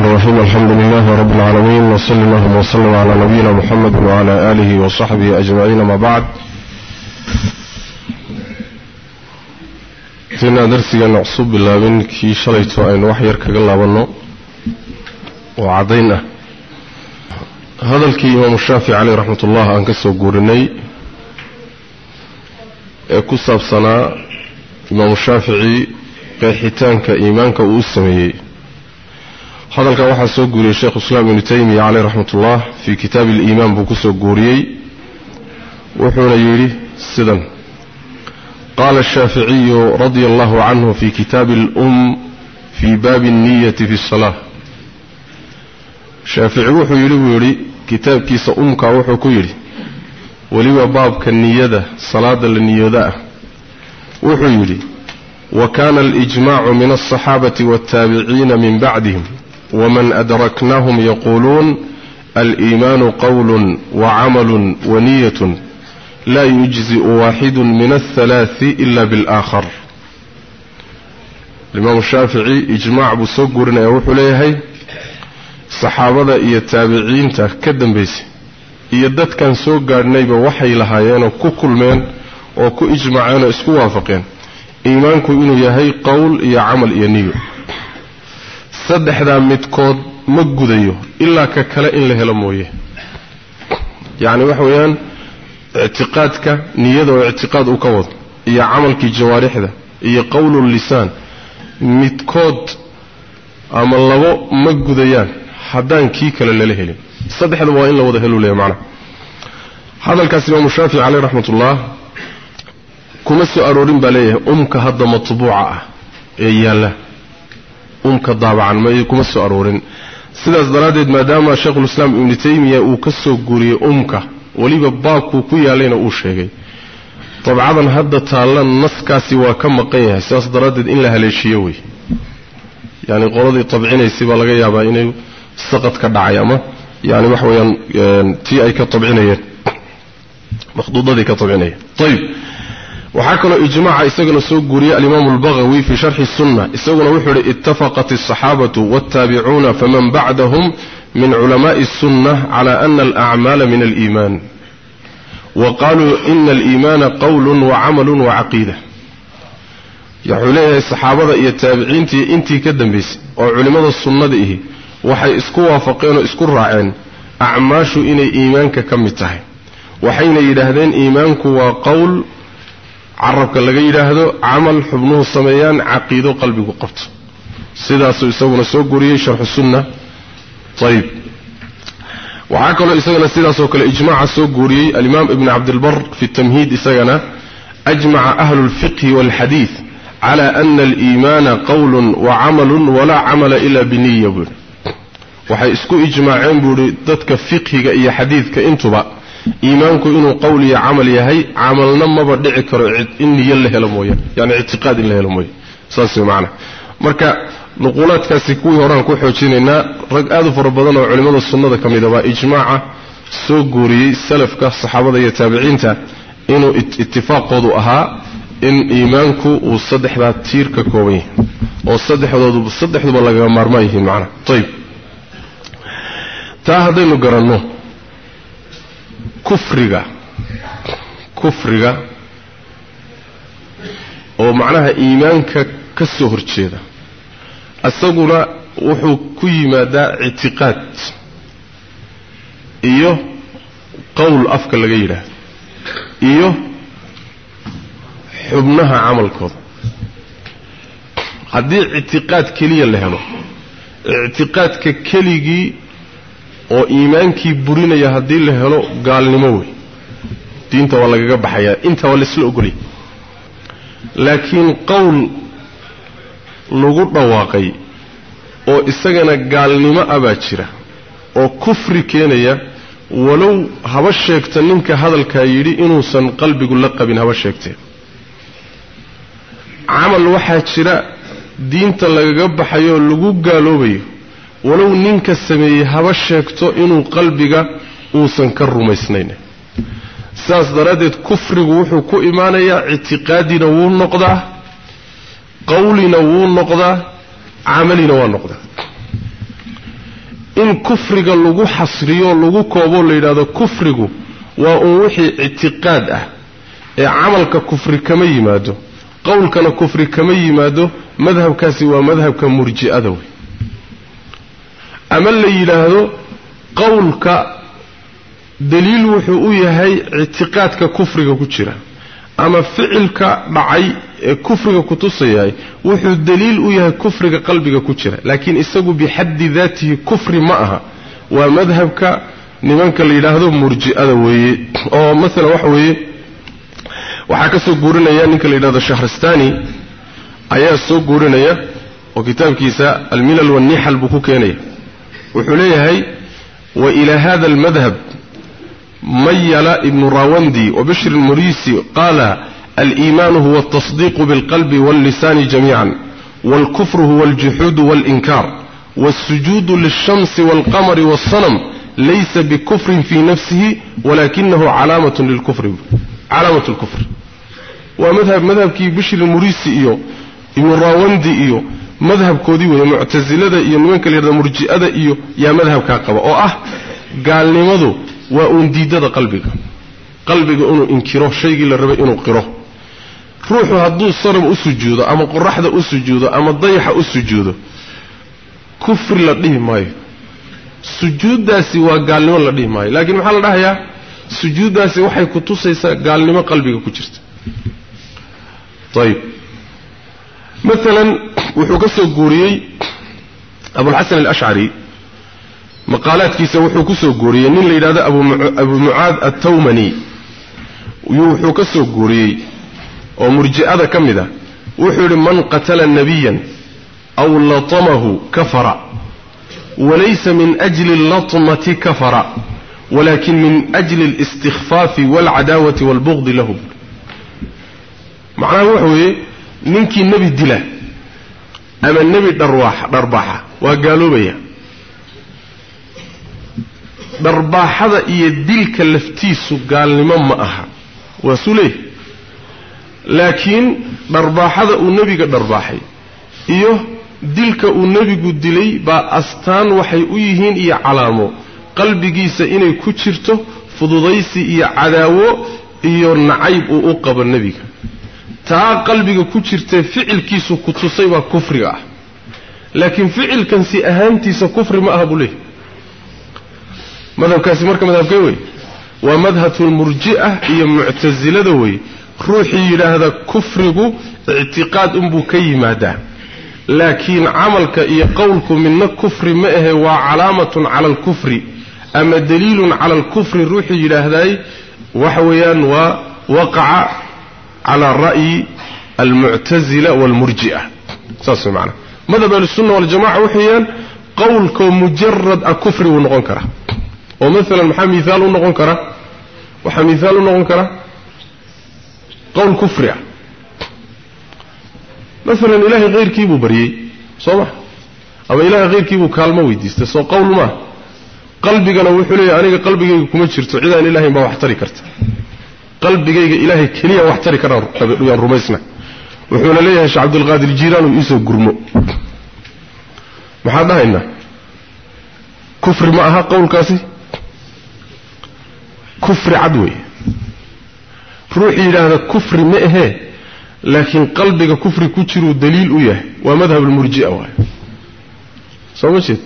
الرحمن الرحيم الحمد لله رب العالمين وصلى الله وسلم على نبينا محمد وعلى آله وصحبه أجمعين ما بعد. تنا درسيا نعصب بالله من كي شليتو أين وحير وعضينا هذا الكي إمام الشافعي عليه رحمة الله أنكسو قرني كسب سنة إمام الشافعي قيحتان كإيمان كأوسميه هذا الكوحة سوقوري الشيخ السلام بن تيمية عليه رحمة الله في كتاب الإيمان بكسو قوريي. وحول يري السلام. قال الشافعي رضي الله عنه في كتاب الأم في باب النية في الصلاة. شافعي وحو يري ويري كتاب كيس أمك وحو كيري ولو باب كالنية صلاة للنية وحو يري وكان الإجماع من الصحابة والتابعين من بعدهم. ومن أدركناهم يقولون الإيمان قول وعمل ونية لا يجزئ واحد من الثلاث إلا بالآخر. الإمام الشافعي إجماع بسوقرنا يوحو ليهي صحابة إيا التابعين تكدن بيسي إيا داد كان سوقرنا بوحي لهايين وكو من وكو إجماعين اسكو وافقين. إيمانكو إنو يهي قول إيا عمل إيا نيو. صدح ذا متكود مقوديو إلا ككلا إن لهلمويه يعني وحويان iyo camalkii jawaarixda iyo qowlu lisaan midkood ama labo ma gudayaan haddaan kii kale lala helin saddexda waa in la wada helu leeya macnaha hadalkaas imaamu shaafici caleyh raxmatullah kuma soo aroorin baa leeyahay umka hadda matbuuca ah ee yaalla umka daabacan ma kuma soo aroorin. Sidaas daraaddeed maadaama sheikhulislaam ibnu taymiya uu ka soo guuriyey umka weliba baabkuu ku yaalayna uu sheegay. Dabcadan hadda taalla naskaasi waa ka maqan yahay. Sidaas daraaddeed in la haleeshiyo wey. Yani qoladii tabcinaysay baa laga yaabaa inay saqad ka dhacay ama yani waxa weeyaan tii ay ka tabcinayeen. Makhduudadii ka tabcinayeen. Ayib وحكى إجماع إسقنا سوق قرية الإمام البغوي في شرح السنة إسقنا وحر اتفقت الصحابة والتابعون فمن بعدهم من علماء السنة على أن الأعمال من الإيمان وقالوا إن الإيمان قول وعمل وعقيدة يحوليها الصحابة يتابعين تي انتي كدن بس وعلماء السنة إيه وحي isku waafaqeen oo isku أعماش إني إيمانك كم ka وحين يدهدين إيمانك وقول عربك اللي جيده عمل حبنه السميان عقيده قلبك وقفت سيدا سيساو نسو قريه شرح السنة طيب وعاكل إساقنا سيدا سو كالإجماع سو قريه الإمام ابن عبد البر في التمهيد إساقنا أجمع أهل الفقه والحديث على أن الإيمان قول وعمل ولا عمل إلا بنية وحيسكو إجماعين بوري تتك فقه إيا حديث كإنتو بقى iimaanku inuu qowl iyo camal yahay camalna maba dhici karo in niyo la helo mooya yani ictiqaad in la helo mooya saas way macana marka nuquulaadkaasi kuwii horaan ku xoojinaynaa rag aad u fara badan oo culimmada sunnada ka mid a baa ijmaaca soo guuriyey salafka saxaabada iyo taabiciinta inuu itifaaqoodu ahaa in iimaanku uu saddexdaa tiir ka kooban yahay oo saddexdoodu saddexduba lagaga maarmaan yihiin macnaha ayib taa haddaynu garanno kufriga. Kufriga oo macnaha iimaanka ka soo horjeeda. Isaguna wuxuu ku yimaadaa ictiqaad iyo qowl afka laga yidhaahdo iyo xubnaha camalkooda. Haddii ictiqaad keliya la helo ictiqaadka keligii oo iimaankii burinaya haddii la helo gaalnimo wey diinta waa lagaga baxayaa inta waa laisla ogolay. Laakiin qowl lagu dhawaaqay oo isagana gaalnimo ah baa jira oo kufri keenaya walow haba sheegta ninka hadalkaa yidhi inuusan qalbigu la qabin haba sheegtee. Camal waxaa jira diinta lagaga baxayo oo lagu gaaloobayo walow ninka sameeyey haba sheegto inuu qalbiga uusan ka rumaysnayn sidaas daraaddeed kufrigu wuxuu ku imaanayaa ictiqaadina wuu noqdaa qawlina wuu noqdaa camalina waa noqdaa. In kufriga lagu xasriyo lagu kooboo la yidhahdo kufrigu waa uun wixii ictiqaad ah ee camalka kufri kama yimaado qowlkana kufri kama yimaado madhabkaasi waa madhabka murji'ada wey ama la yidhaahdo qowlka daliil wuxuu u yahay ictiqaadka kufriga ku jira ama ficilka dhacay ee kufriga kutusayahay wuxuu daliil u yahay kufriga qalbiga ku jira. Laakiin isagu bixaddi daatihi kufri ma aha. Waa madhabka nimanka la yidhaahdo murji'ada weeye. Oo maalan waxa weeye. Waxaa ka soo guurinaya ninka la yidhahdo shahrastani. Ayaa soo guurinaya oo kitaabkiisa almilal wannixal buu ku keenaya وحليه هاي وإلى هذا المذهب ميل ابن راوندي وبشر المريسي قال الإيمان هو التصديق بالقلب واللسان جميعا والكفر هو الجحود والإنكار والسجود للشمس والقمر والصنم ليس بكفر في نفسه ولكنه علامة للكفر علامة الكفر. ومذهب مذهب كي بشر المريسي إيو ابن راوندي إيو madhabkoodii weeye muctasilada iyo nimanka la yidhahdo murji'ada iyo yaa madhabkaa qaba oo ah gaalnimadu waa uun diidada qalbiga. Qalbiga inuu inkiro shaygii la rabay inuu qiro. Ruuxu hadduu sanam u sujuudo ama qoraxda u sujuudo ama dayaxa u sujuudo kufri la dhihi maayo. Sujuuddaasi waa gaalnimo la dhihi maayo. Laakiin maxaa la dhahayaa? Sujuuddaasi waxay ku tusaysaa gaalnimo qalbiga ku jirta. Ayib maalan wuxuu ka soo guuriyey abulxasan alashcari maqaalaadkiisa wuxuu ku soo guuriyey nin la yidhahdo abu mucaad attawmani. Wuxuu ka soo guuriyey oo murji'ada ka mid ah wuxuu yidhi man qatala nabiyan aw latamahu kafara walaysa min ajli allatmati kafara walakin min ajli alistikhfaafi waalcadaawati waalbugdi lahu macnaha waxa weeye ninkii nebi dila ama nebi dharbaaxa waa gaaloobaya. Dharbaaxada iyo dilka laftiisu gaalnimo ma aha. Waa suu leeyahy laakiin dharbaaxada uu nebiga dharbaaxay iyo dilka uu nebigu dilay baa astaan waxay u yihiin iyo calaamo. Qalbigiisa inay ku jirto fududaysi iyo cadaawo iyo nacayb uu u qabo nebiga taa qalbiga ku jirtee ficilkiisu ku tusay baa kufriga ah. Laakiin ficilkan si ahaantiisa kufri ma aha buu leeyahy madhabkaasi marka madhabkee wey waa madhabulmurji'a iyo muctasilada wey ruuxii yidhaahda kufrigu ictiqaad unbuu ka yimaadaa. Laakiin camalka iyo qowlku midna kufri ma ahe waa calaamatun cala alkufri ama daliilun cala alkufri ruuxii yidhaahday waxa weeyaan waa waqaca cala ra'yi almuctasila waalmurji'a saas way macanaha madhab ahlusunna waljamaca waxayaan qowlkoo mujarad a kufri wuu noqon karaa oo maalan maxaa miaal u noqon kara waxaa miaal u noqon kara qowl kufri ah maalan ilaahay hayrkii buu baryey soo ma ama ilahay hayrkii buu kaalmo weydiistay soo qowl maa qalbigana wuxuu leeyahy aniga qalbigayga kuma jirto cidaan ilahayn baa wax tari karta qalbigayga ilaahay keliya wax tari karaan rumaysna. Wuxuuna leeyahay sheekh cabdulqaadir uu iisoo gurmo. Maxaan dhahaynaa kufri ma aha qowlkaasi? Kufri cad wey ruuxii yidhaahda kufri ma ahee laakiin qalbiga kufri ku jiruu daliil u yahay. Waa madhab almurji'a waay soo ma jeed?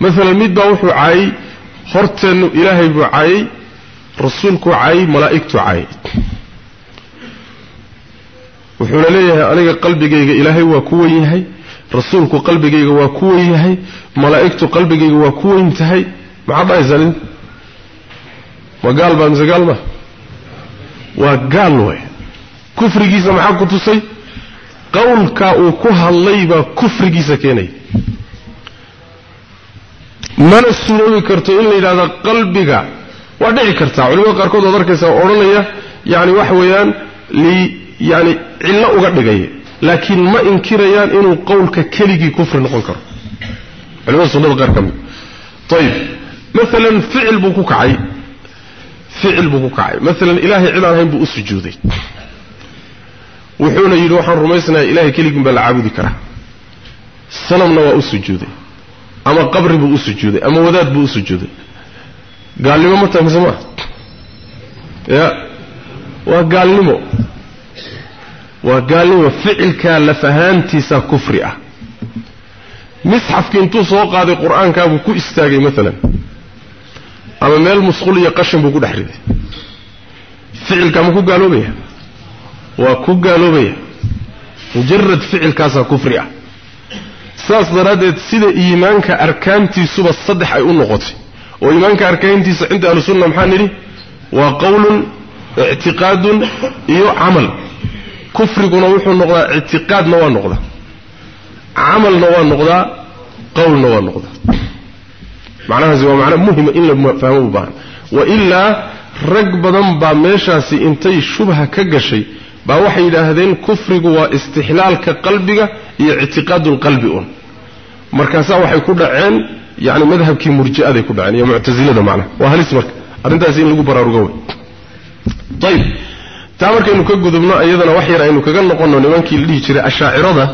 Maalan mid baa wuxuu caayay horteennu ilaahay buu caayay rasuulkuu caayay malaa'igtuu caayay wuxuuna leeyahay aniga qalbigayga ilaahay waa ku wen yahay rasuulku qalbigayga waa ku wen yahay malaa'igtu qalbigayga waa ku weyn tahay. Maxaad dhahaysaa nin ma gaal baa mise gaal ma? Waa gaal way kufrigiisa maxaa ku tusay? Qowlkaa uu ku hadlay baa kufrigiisa keenaya mana suroobi karto in la yidhahda qalbiga waa dhici kartaa. Culimada qaarkood ood arkaysa odhanaya yani waxa weeyaan li yani cillo uga dhigaya. Laakiin ma inkirayaan inuu qowlka keligii kufri noqon karo. Culimada sunnada qaar ka mid. Ayib maalan ficil buu ku kacay. Ficil buu ku kacay. Maalan ilaahay cid aan ahayn buu u sujuuday. Wuxuuna yidhi waxaan rumaysnayaa ilahay keligin baa la caabudi karaa. Sanamna waa u sujuuday. Ama qabri buu u sujuuday. Ama wadaad buu u sujuuday gaalnimo ma tahay mise maa ya waa gaalnimo. Waa gaalnimo ficilkaa laf ahaantiisa kufri ah. Misxafkii intuu soo qaaday qur'aankaabuu ku istaagay maalan ama meel musqul iyo qashin buu ku dhex riday. Ficilkaa ma ku gaaloobaya waa ku gaaloobaya mujarad ficilkaasaa kufri ah. Saas daraaddeed sida iimaanka arkaantiisuba saddex ay u noqotay oo iimaanka arkaantiisa cinda ahlusunna maxaa nidhi? Waa qowlun ictiqaadun iyo camal. Kufriguna wuxuu noqdaa ictiqaadna waa noqdaa. Camalna waa noqdaa qowlna waa noqdaa. Macnahaasi waa macno muhima in la fahmo u baahan. Wa ilaa rag badan baa meeshaasi intay shubha ka gashay baa waxay yidhaahdeen kufrigu waa istixlaalka qalbiga iyo ictiqaadulqalbi un markaasaa waxay ku dhaceen yani madhabkii murji'aday ku dhaceen iyo muctasilada macnaha waa halis marka arrintaasi in lagu baraarugo wey ayib taa markaynu ka gudubno iyadana wax yar aynu kaga noqonno nimankii la dhihi jiray ashaacirada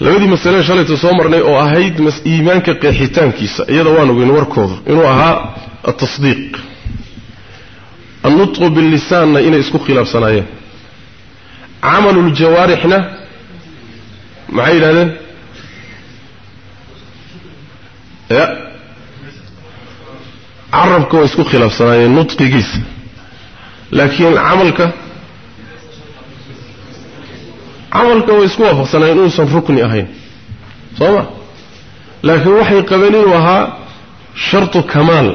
labadii masale shalayta soo marnay oo ahayd iimaanka qeexitaankiisa iyada waan ogeyn warkooda inuu ahaa atasdiiq annutqu billisaanna inay isku khilaafsanaayeen camaluljawaarixna maxay yidhahdeen ya carabka way isku khilaafsanaayeen nutqigiisa laakiin camalka camalka way isku waafaqsanaayeen inuusan rukni ahayn. Soo ma? Laakiin waxay qabeen inuu ahaa shartu kamaal.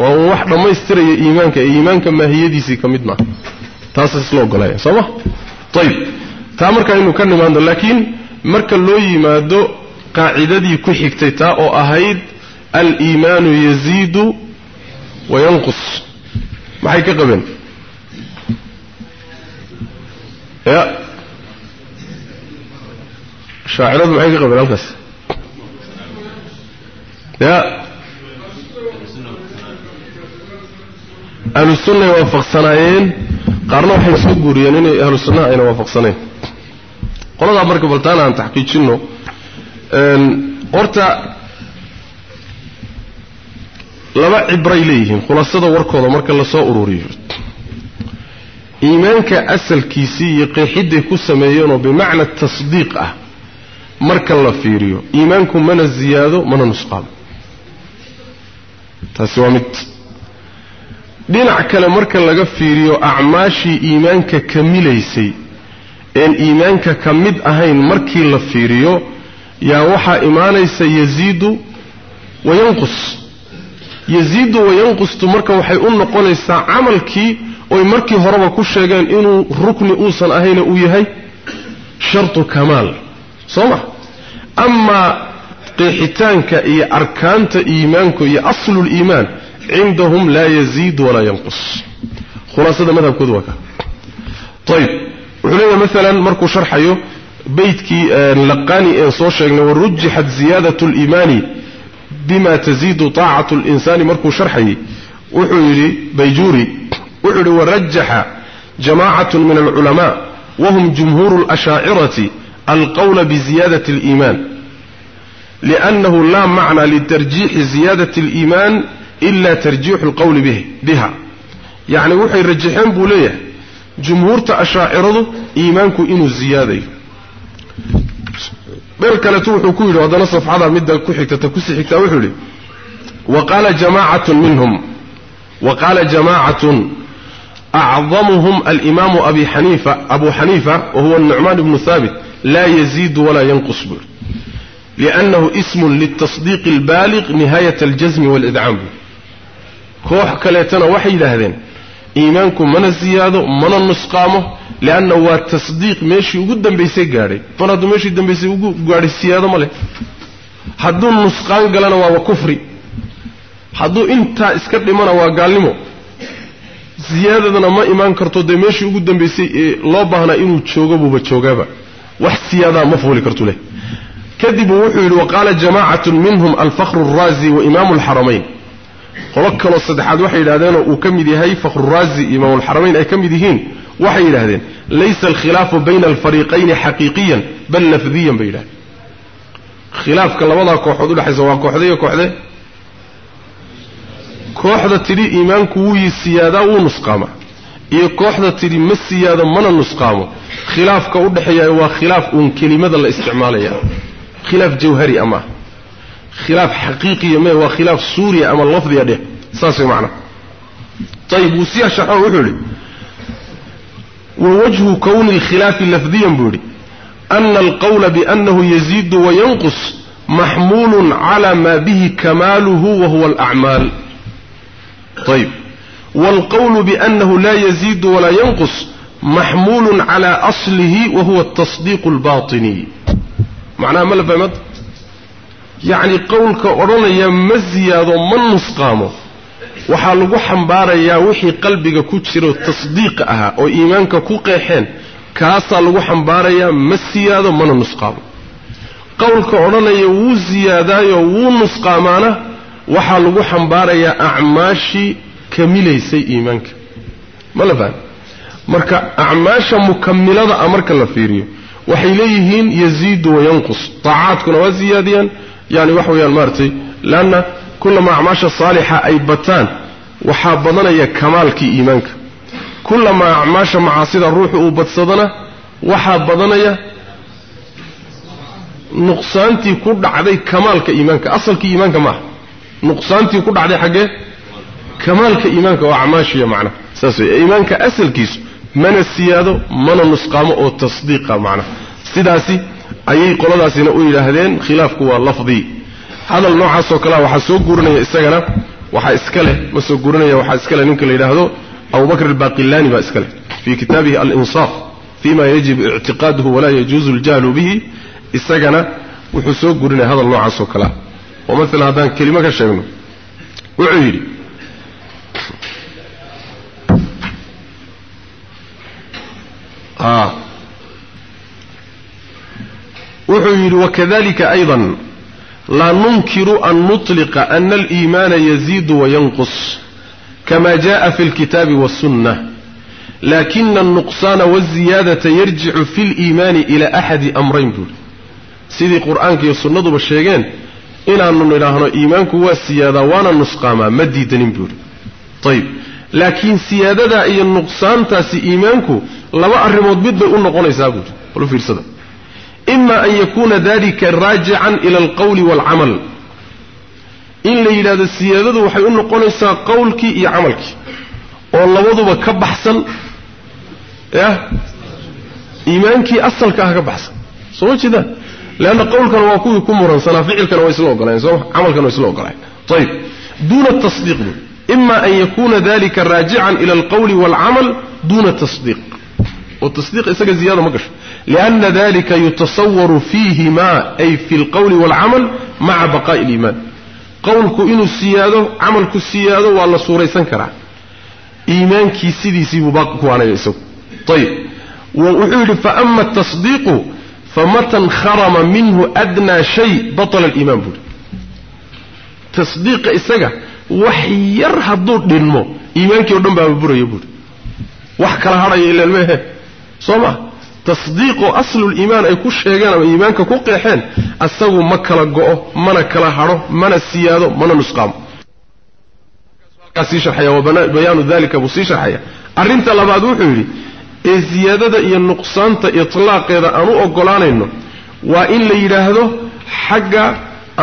Waa uu wax dhammaystiraya iimaanka ee iimaanka maahiyadiisii ka mid maaha taas isla ogolaya soo ma? Ayib taa marka aynu ka nimaando laakiin marka loo yimaado قاعدة قاعدتي كحكتيتا أو أهيد الإيمان يزيد وينقص. ما هي كقبل يا. شاعر ما هي كقبل بس يا. أهل السنة يوافق سنين قرنا حيث يعني أهل السنة يوافق سنين قلنا دعا بركبالتانا عن تحقيق شنو؟ Horta laba cibray leeyihiin khulaasada warkooda marka la soo ururiyo. Iimaanka asalkiisii iyo qeexidday ku sameeyeenoo bimacna tasdiiq ah marka la fiiriyo iimaanku mana ziyaado mana nusqaamo taasi waa mid. Dhinac kale marka laga fiiriyo acmaashii iimaanka kamilaysay een iimaanka ka mid ahayn markii la fiiriyo يا وحى إيمانا سيزيد وينقص. يزيد وينقص تمرك وحيقول نقول إسا عملك ويمرك هربا كل شيء جان إنه ركن أوصى أهين أو أويهاي شرط كمال. صوما. أما قحتانك إي أركان إيمانك إي أصل الإيمان عندهم لا يزيد ولا ينقص. خلاص هذا ماذا بكذوك طيب علينا مثلا مركو شرحيو. بيتك آه، لقاني آه، سو إن ورجحت زيادة الإيمان بما تزيد طاعة الإنسان مركو شرحي. وحوري بيجوري وحوري ورجح جماعة من العلماء وهم جمهور الأشاعرة القول بزيادة الإيمان. لأنه لا معنى لترجيح زيادة الإيمان إلا ترجيح القول به بها. يعني وحي رجحين بوليه جمهور أشاعرة إيمانك إنو الزيادة بل كلا توحو كويل وهذا نصف هذا مدى الكحك تتكسح كويلي وقال جماعة منهم وقال جماعة أعظمهم الإمام أبي حنيفة أبو حنيفة وهو النعمان بن ثابت لا يزيد ولا ينقص بر لأنه اسم للتصديق البالغ نهاية الجزم والإدعام كوح كلا وحيدا هذين إيمانكم من الزيادة من النسقامه leanna waa tasdiiq meeshii ugu dambaysay gaadhay mar hadduu meeshii dambaysay ugu gaadhay siyaado ma leh hadduu nusqaan galana waaba kufri hadduu intaa iska dhimana waa gaalnimo siyaadadana ma imaan karto dee meeshii ugu dambaysay ee loo baahnaa inuu joogo buuba joogaaba wax siyaadaa ma fuuli kartu leh kadib uu wuxuu yidhi waqaala jamaacatun minhum alfakru alraazi wa imaamu alxaramayn qolo kaloo saddexaad waxay yidhahdeenoo uu ka mid yahay fakhruraazi imaamulxaramayn ay ka mid yihiin وحي لهذين ليس الخلاف بين الفريقين حقيقيا بل نفذيا بينه خلاف كلا وضع كوحده لحيث وان كوحدة وكوحده كوحدة. تري إيمان كوي السيادة ونسقامة إيه كوحدة تري ما السيادة من النسقامة خلاف كوحده حياه وخلاف ان كلمة الاستعمالية خلاف جوهري أما. خلاف حقيقي ما هو خلاف سوري أما اللفظ يده ساسي معنى طيب وسيا شحوه وحولي. Wa wajhu kowni alkhilaafi lafdiyan buu yidhi ana alqawla biannahu yaziidu wayanqus maxmuulun cala maa bihi kamaaluhu wa huwa alacmaal ayib waalqawlu biannahu laa yaziidu walaa yanqus maxmuulun cala aslihi wa huwa atasdiiqu albaatiniy macnaha ma la fahmad yacni waxaa lagu xambaarayaa wixii qalbiga ku jiro tasdiiqa ahaa oo iimaanka ku qeexeen kaasaa lagu xambaarayaa ma siyaado mana nusqaamo qowlka odhanaya wuu siyaadaayo wuu nusqaamaana waxaa lagu xambaarayaa acmaashii kamilaysay iimaanka ma la fahmi marka acmaasha mukamilada a marka la fiiriyo waxay leeyihiin yaziidu wayanqus taacaadkuna waa siyaadiyaan yani waxa weyaan maaratay leanna kullama acmaasha saalixa ay bataan waxaa badanaya kamaalkii iimaanka kullamaa acmaasha macaasida ruuxu uu badsadana waxaa badanaya nuqsaantii ku dhacday kamaalka iimaanka asalkii iimaanka maaha nuqsaantii ku dhacday xaggee kamaalka iimaanka oo acmaashiya macnaha saas wey iimaanka asalkiisu mana siyaado mana nusqaamo oo tasdiiqa macnaha sidaasi ayay qoladaasina u yidhaahdeen khilaafku waa lafdi hadal noocaasoo kalea waxaa soo guurinaya isagana وحا إسكاله وسقرنيا وحا إسكاله ننك ليلهدو أبو بكر الباقلاني با إسكاله. في كتابه الإنصاف فيما يجب اعتقاده ولا يجوز الجهل به استقنا وحسوك قرنيا هذا الله عصو كلاه ومثل هذا كلمة كالشيخنا وعيري آه. وحيد وكذلك أيضا لا ننكر أن نطلق أن الإيمان يزيد وينقص كما جاء في الكتاب والسنة. لكن النقصان والزيادة يرجع في الإيمان إلى أحد أمرين دول. سيدي قرآنك والسنة بالشيغين إن أنه إلهنا إيمانك هو السيادة وأنا نسقاما مدي دنين بول طيب لكن سيادة إيا النقصان تاسي إيمانك لما أرموت بيت بيقول نقول إسابه قلوا في رسالة ima an yakuuna dalika raajican ila alqawli waalcamal in la yidhahdo siyaadadu waxay u noqonaysaa qowlkii iyo camalkii oo labaduba ka baxsan yah iimaankii asalka ah ka baxsan soo ma jeedaan leanna qowlkana waa kuwii ku muransanaa ficilkana waa isla ogolayen sooma camalkana waa isla ogolayen ayib duuna tasdiiq buu ima an yakuuna dalika raajican ila alqawli waalcamal duuna tasdiiq oo tasdiiq isaga ziyaada ma gasho lianna dalika yutasawaru fiihima ay fi lqawli waalcamal maca baqaa'i aliimaan qowlku inuu siyaado camalku siyaado waa la suuraysan karaa iimaankii sidiisiibuu baaqi ku aanaya isagu ayib wuxuu yidhi faama tasdiiqu famata nkharama minhu adnaa shay batala aliimaan buuri tasdiiqa isaga wax yar hadduu dhinmo iimaankii o dhan baaba buraya buuri wax kala hadhaya ilaan meehe soo tasdiiqoo asluliimaan ay ku sheegeen ama iimaanka ku qeexeen asagu ma kala go'o mana kala hadho mana siyaado mana nusqaamo. Bayaanu dalika buu sii sharxaya. Arrinta labaad wuxuu yidhi ee siyaadada iyo nuqsaanta itlaaqeeda aan u oggolaanayno waa in la yidhaahdo xagga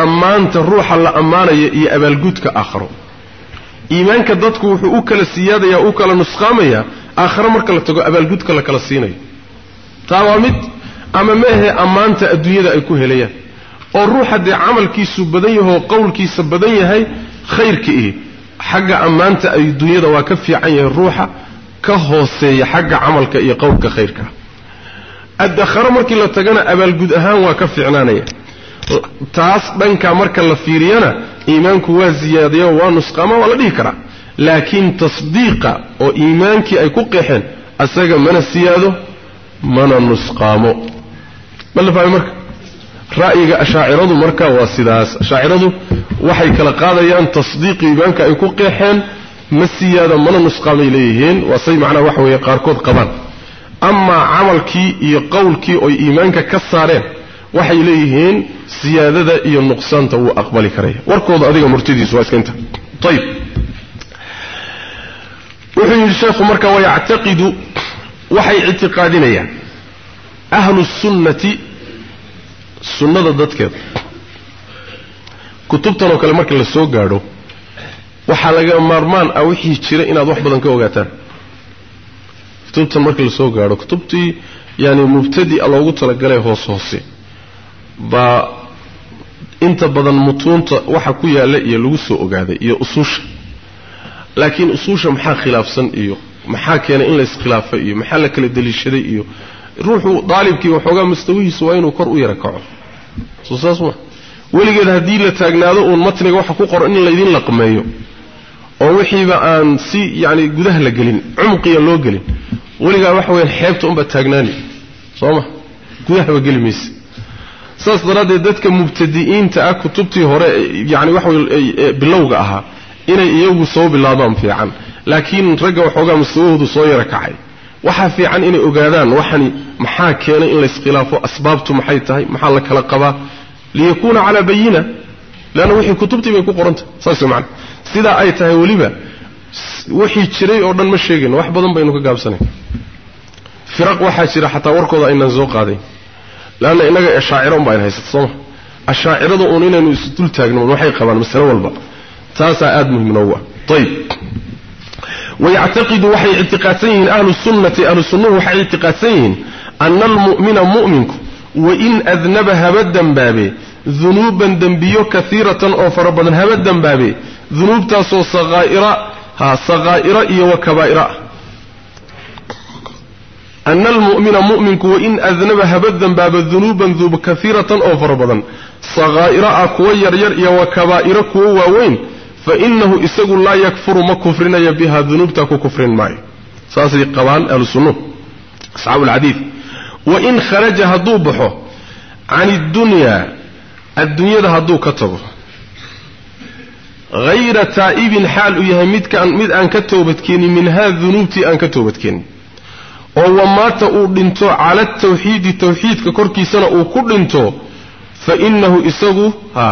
ammaanta ruuxa la ammaanaya iyo abaalgudka aakharo. Iimaanka dadku wuxuu u kala siyaadayaa u kala nusqaamayaa aakhare marka la tago abaalgudka la kala siinayo taa waa mid ama meahe ammaanta adduunyada ay ku helayaan. Oo ruuxa dee camalkiisu badan yahoo qowlkiisa badan yahay khayrka ihi. Xagga ammaanta adduunyada waa ka fiican yahay ruuxa ka hooseeya xagga camalka iyo qowlka khayrka. Addakharo markii la tagana abaalgud ahaan waa ka fiicnaanaya. Taas dhanka marka la fiiriyana iimaanku waa ziyaadayo waa nusqaama waa la dhihi karaa. Laakiin tasdiiqa oo iimaankii ay ku qeexeen asaga mana siyaado waa sidaas ashaaciradu waxay kala qaadayaan tasdiiqi iimaanka ay ku qeexeen ma siyaado mana nusqaamay leeyihiin waa say macnaha waxa weeye qaarkood qabaan amaa camalkii iyo qowlkii oy iimaanka ka saareen waxay leeyihiin siyaadada iyo nuqsaanta wuu aqbali karaya warkooda adiga murtidiisu waa iska inta ayib wuxuu yidhi sheekhu marka wayactaqidu waxay ictiqaadinayaan. Ahlu sunnati sunnada dadkeeda kutubtan oo kale marka la soo gaadho waxaa laga maarmaan ah wixii jira inaad wax badan ka ogaataan. Kutubtan marka la soo gaadho kutubtii yani mubtadi'a loogu talagalay hoos hoose baa inta badan mutuunta waxa ku yaalla iyo lagu soo ogaaday iyo usuusha. Laakiin usuusha maxaa khilaafsan iyo maxaa keenay in la iskhilaafay iyo maxaa la kala deliishaday iyo ruuxu daalibkii waxoogaa mustawihiisu waa inuu kor u yara kaco soo ma weligeed haddii la taagnaado uun matniga waxa ku qoran in laydin laqmeeyo oo wixiiba aan si yani gudaha la gelin cumqiya loo gelin weligaa waxa weyaan xeebta unbaa taagnaani. Soo ma gudahaba geli mayse. Saas daraaddeed dadka mubtadi'iinta ah kutubtii hore yani waxa bilowga ahaa inay iyagu soo bilaabaan fiican laakiin ragga waxoogaa mustawahoodu soo yara kacay. Waxaa fiican inay ogaadaan waxani maxaa keenay in layskhilaafo asbaabtu maxay tahay maxaa la kala qabaa? Liyakuuna calaa bayina leanna wixii kutubtii bay ku qorantah saas macana sidaa ay tahay weliba wixii jiray oo dhan ma sheegayno wax badan baynu ka gaabsanayn. Firaq waxaa jira xataa warkooda aynaan soo qaadayn leanna innaga ashaaciro unba ayn haysata ashaacirada uun inaynu isdul taagno waxay qabaan masale walba? Taasaa aada muhiim noogu ah. Ayib wayactaqidu waxay ictiqaadsan yihiin ahlu sunnati ahlu sunnuhu waxay ictiqaadsan yihiin ana almu'mina mu'minku wain adnaba haba dembaabe dunuuban dembiyo kaiiratan oo fara badan haba dembaabe dunuubtaasoo saqaa'ira ha saqaa'ira iyo wa kabaa'ira ah ana almu'mina mu'minku wain adnaba haba dembaaba dunuuban duub kaiiratan oo fara badan saqaa'ira ah fa inahu isagu laa yakfuru ma kufrinaya biha dunuubtaa ku kufrin maayo saasay qabaan ahlu sunnuhu asxaabu alxadiid wain kharaja hadduu baxo can iddunyaa adduunyada hadduu ka tago hayra taa'ibin xaal uu yahay midkaan mid aan ka toobadkeenin minhaa dunuubtii aan ka toobadkeenin oo wamaata uu dhinto cala atawxiidi tawxiidka korkiisana uu ku dhinto fa inahu isagu ha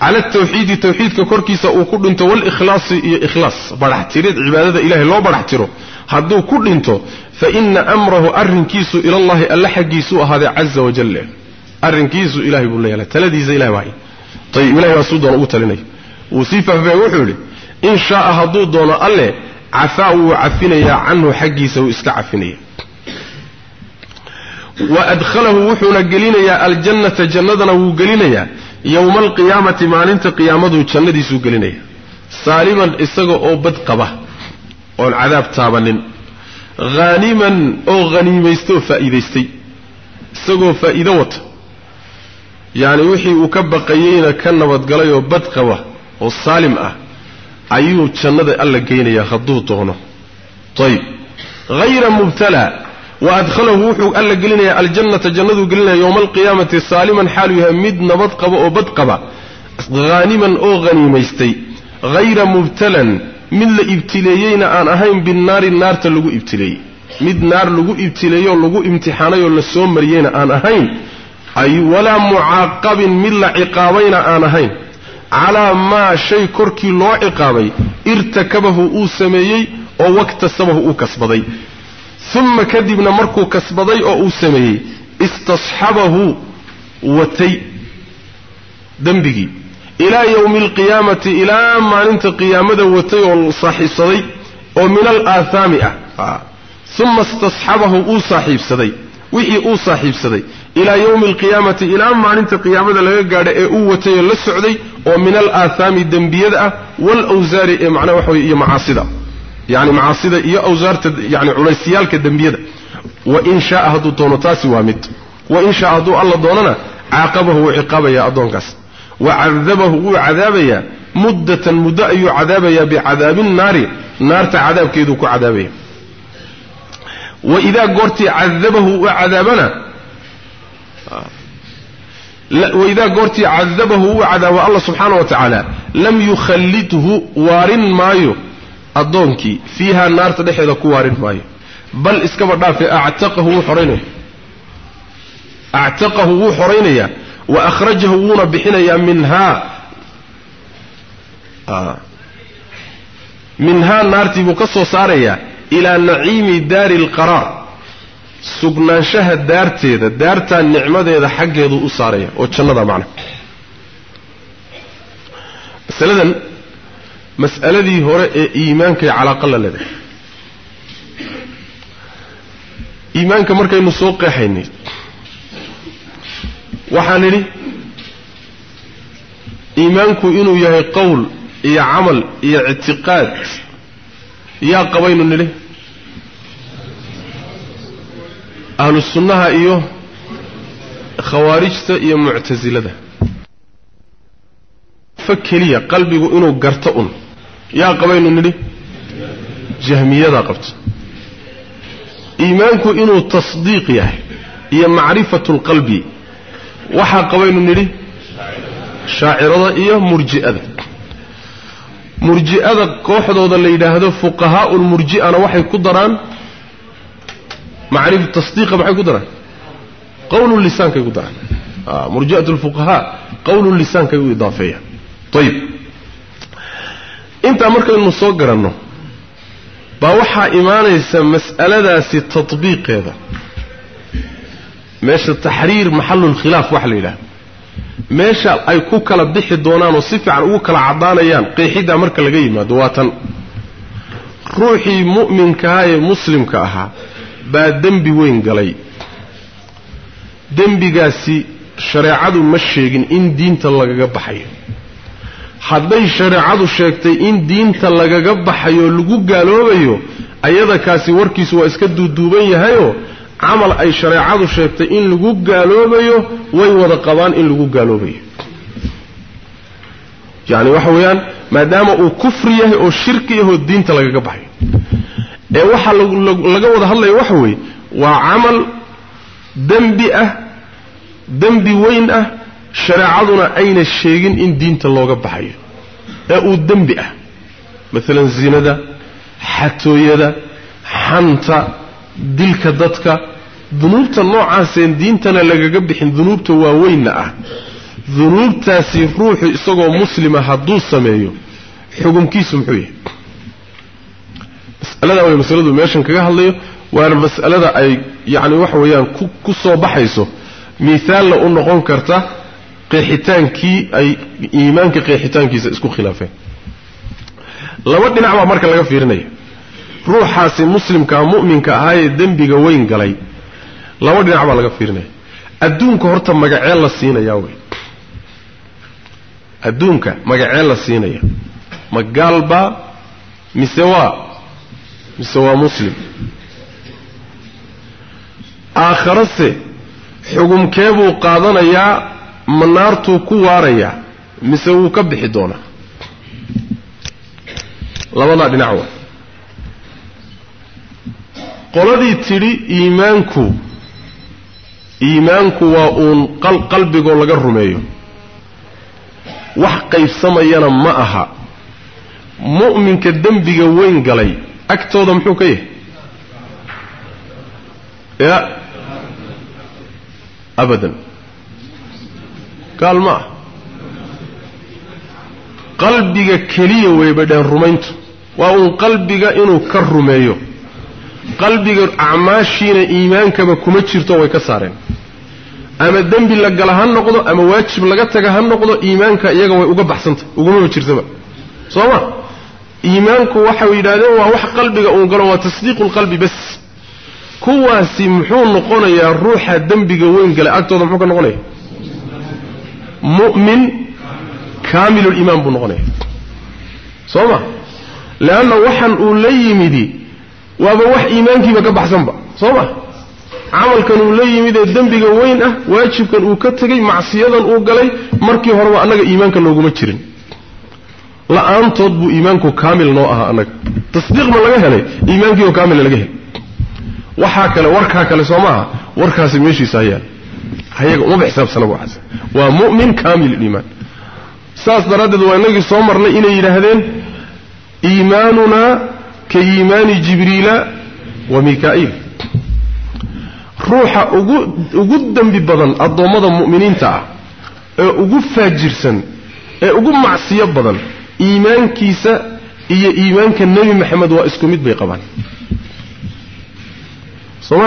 cala atawxiidi tawxiidka korkiisa uu ku dhinto walikhlaasi iyo ikhlaas. Badhax tirid cibaadada ilahay loo badhax tiro. Hadduu ku dhinto fa ina amrahu arrinkiisu ilallahi alla xaggiisuu ahaaday caza wajale arrinkiisu ilahay buu leeyahay taladiisa ilahay baa ayib ilahay baa suu doona ugu talinaya wuu sii fahmaya wuxuu yidhi in shaaa hadduu doono alle cafaa wuu cafinayaa canhu xaggiisa wuu iska cafinaya wa adkhalahu wuxuuna gelinayaa aljannata jannadana wuu gelinayaa yowma alqiyaamati maalinta qiyaamaduu jannadiisuu gelinaya. Saaliman isaga oo bad qaba oon cadaab taabanin. Haaniman oo haniimaystay oo faa'iidaystay isagoo faa'iido wata. Yacni wixii uu ka baqayeyna ka nabadgalay oo bad qaba oo saalim ah ayuu jannada alla geynayaa hadduu doono. Ayib hayra mubtala wa adkhalahu wuxuu alla gelinayaa aljannata jannaduu gelinaya yowma alqiyaamati saaliman xaaluu yahay mid nabad qaba oo bad qaba. Haaniman oo haniimaystay hayra mubtalan mid la ibtileeyeyna aan ahayn binnaari naarta lagu ibtileeyey mid naar lagu ibtileeyoo lagu imtixaanayoo la soo mariyeyna aan ahayn. Ay walaa mucaaqabin mid la ciqaabayna aan ahayn. Calaa maa shay korkii loo ciqaabay irtakabahu uu sameeyey oo waktasabahu uu kasbaday uma kadibna markuu kasbaday oo uu sameeyey istasxabahu watay dembigii. Ilaa yowmi alqiyaamati ilaa maalinta qiyaamada watay oo saaxiibsaday oo min alaahaami ah. Uma istasxabahu uu saaxiibsaday. Wixii uu saaxiibsaday. Ilaa yowmi alqiyaamati ilaa maalinta qiyaamada laga gaadha ee uu watay oo la socday oo min alaahaami dembiyada ah waalawsaari ee macnaha waxa weye iyo macaasida yani macaasida iyo awsaarta yani culaysiyaalka dembiyada. Wain shaaa hadduu doono taasi waa mid. Wain shaaa hadduu alla doonana caaqabahu wuu ciqaabayaa addoonkaas. Wa cadabahu wuu cadaabayaa muddatan muddo ayuu cadaabayaa bicadaabi nnaari naarta cadaabkeeduu ku cadaabaya. Wa idaa goortii cadabahu u cadaabana waidaa goortii cadabahu uu cadaabo allah subxaana wa tacaala lam yukhallidhu waarin maayo addoonkii fiiha naarta dhexeeda ku waarin maayo. Bal iskaba dhaafe actaqahu wuu xoraynaya actaqahu wuu xoraynayaa wa akhrajahu wuuna bixinayaa minhaa minhaa naartii buu ka soo saarayaa ilaa naciimi daari alqaraar sugnaanshaha daarteeda daartaa nicmadeeda xaggeeduu u saaraya. Oo jannada macna. Masaladan mas'aladii hore ee iimaankay calaaqa la leedahay. Iimaanka markaynu soo qeexaynay waxaan nidhi iimaanku inuu yahay qowl iyo camal iyo ictiqaad yaa qabaynu nidhi. Ahlu sunnaha iyo khawaarijta iyo muctasilada fa keliya qalbigu inuu garto un yaa qabaynu nidhi? Jahmiyadaa qabta. Iimaanku inuu tasdiiq yahay iyo macrifatu lqalbi waxaa qabaynu nidhi? Shaacirada iyo murji'ada. Murji'ada kooxdooda la yidhaahdo fuqahaau lmurji'ana waxay ku daraan macrif tasdiiqa maxay ku daraan? Qowlu lisaankay ku daraan. Murji'at lfuqahaa qowlu lisaankay u idaafeeyaan ayib intaa markaynu soo garanno baa waxaa imaanaysa mas'aladaasi tatbiiqeeda meesha taxriir maxalulkhilaaf waxa la yidhahda meesha ay ku kala bixi doonaan oo si fiican ugu kala caddaanayaan qeexiddaa marka laga yimaado waa tan. Ruuxii mu'minkahaa ee muslimka ahaa baa dembi weyn galay. Dembigaasi shareecadu ma sheegin in diinta lagaga baxayo hadday shareecadu sheegtay in diinta lagaga baxayo lagu gaaloobayo ayada kaasi warkiisu waa iska duuduuban yahayoo camal ay shareecadu sheegtay in lagu gaaloobayo way wada qabaan in lagu gaaloobayo. Yacni waxa weeyaan maadaama uu kufri yahay oo shirki yahoo diinta lagaga baxayo. Ee waxaa laga wada hadlaya waxa weeye waa camal dembi ah dembi weyn ah shareecaduna ayna sheegin in diinta looga baxayo. Ee uu dembi ah. Maalan zinada xatooyada xanta dilka dadka. Dunuubta noocaaseen diintana lagaga bixin dunuubta waaweynna ah. Dunuubtaasi ruuxu isagoo muslima hadduu sameeyo xukunkiisu muxuu yahay? Mas'alada way masaladu meeshan kaga hadlayo waana mas'alada ay yacni waxa weeyaan ku soo baxayso. Miithaalna u noqon karta qeexitaankii ay iimaanka qeexitaankiisa isku khilaafeen. Laba dhinac baa marka laga fiirinaya. Ruuxaasi muslimkaa mu'minka ahaayee dembiga weyn galay. Laba dhinac baa laga fiirinaya. Adduunka horta magacee la siinayaa wey. Adduunka magacee la siinaya ma gaalbaa mise waa? Mise waa muslim? Aakharase xugumkee buu qaadanayaa ma naartuu ku waarayaa mise wuu ka bixi doonaa labadaa dhinac waa qoladii tidhi iimaanku iimaanku waa uun qalbigoo laga rumeeyo. Wax qaybsamayana ma aha. Mu'minka dembiga weyn galay agtooda muxuu ka yahay? Ya abadan gaal ma ah qalbiga keliya wey bay dhaheen rumayntu. Waa uun qalbiga inuu ka rumeeyo. Qalbiga acmaashiina iimaankaba kuma jirto way ka saareen. Ama dembi la gala ha noqdo ama waajib laga taga ha noqdo iimaanka iyaga way uga baxsantah ugumaba jirtaba. Soo ma iimaanku waxay yidhahdeen waa wax qalbiga uun galo waa tasdiiqu lqalbi bas. Kuwaasi muxuu noqonayaa ruuxa dembiga weyn galay agtooda muxuu ka noqonaya mu'min kaamiluliimaan buu noqonaya. Soo ma leanna waxan uu la yimidi waaba wax iimaankiiba ka baxsanba. Soo ma camalkan uu la yimid ee dembiga weyn ah waajibkan uu ka tegey macsiyadan uu galay markii horeba annaga iimaanka nooguma jirin. La'aantood buu iimaanku kaamil noo ahaa annaga. Tasdiiq ma laga helay iimaankiioo kaamila laga helay waxaa kale warkaa kale soo maaha warkaasi meeshiisa hayaan hayaga umaba xisaabsana waxaas waa mu'min kaamil iimaan. Saas daraaddeed waa inagii soo marnay inay yidhaahdeen iimaanunaa ka iimaani jibriila wa mikaa'iil ruuxa ugu ugu dembi badan addoommada mu'miniinta ah ee ugu faajirsan ee ugu macsiyo badan iimaankiisa iyo iimaanka nebi maxamed waa isku mid bay qabaan. Soo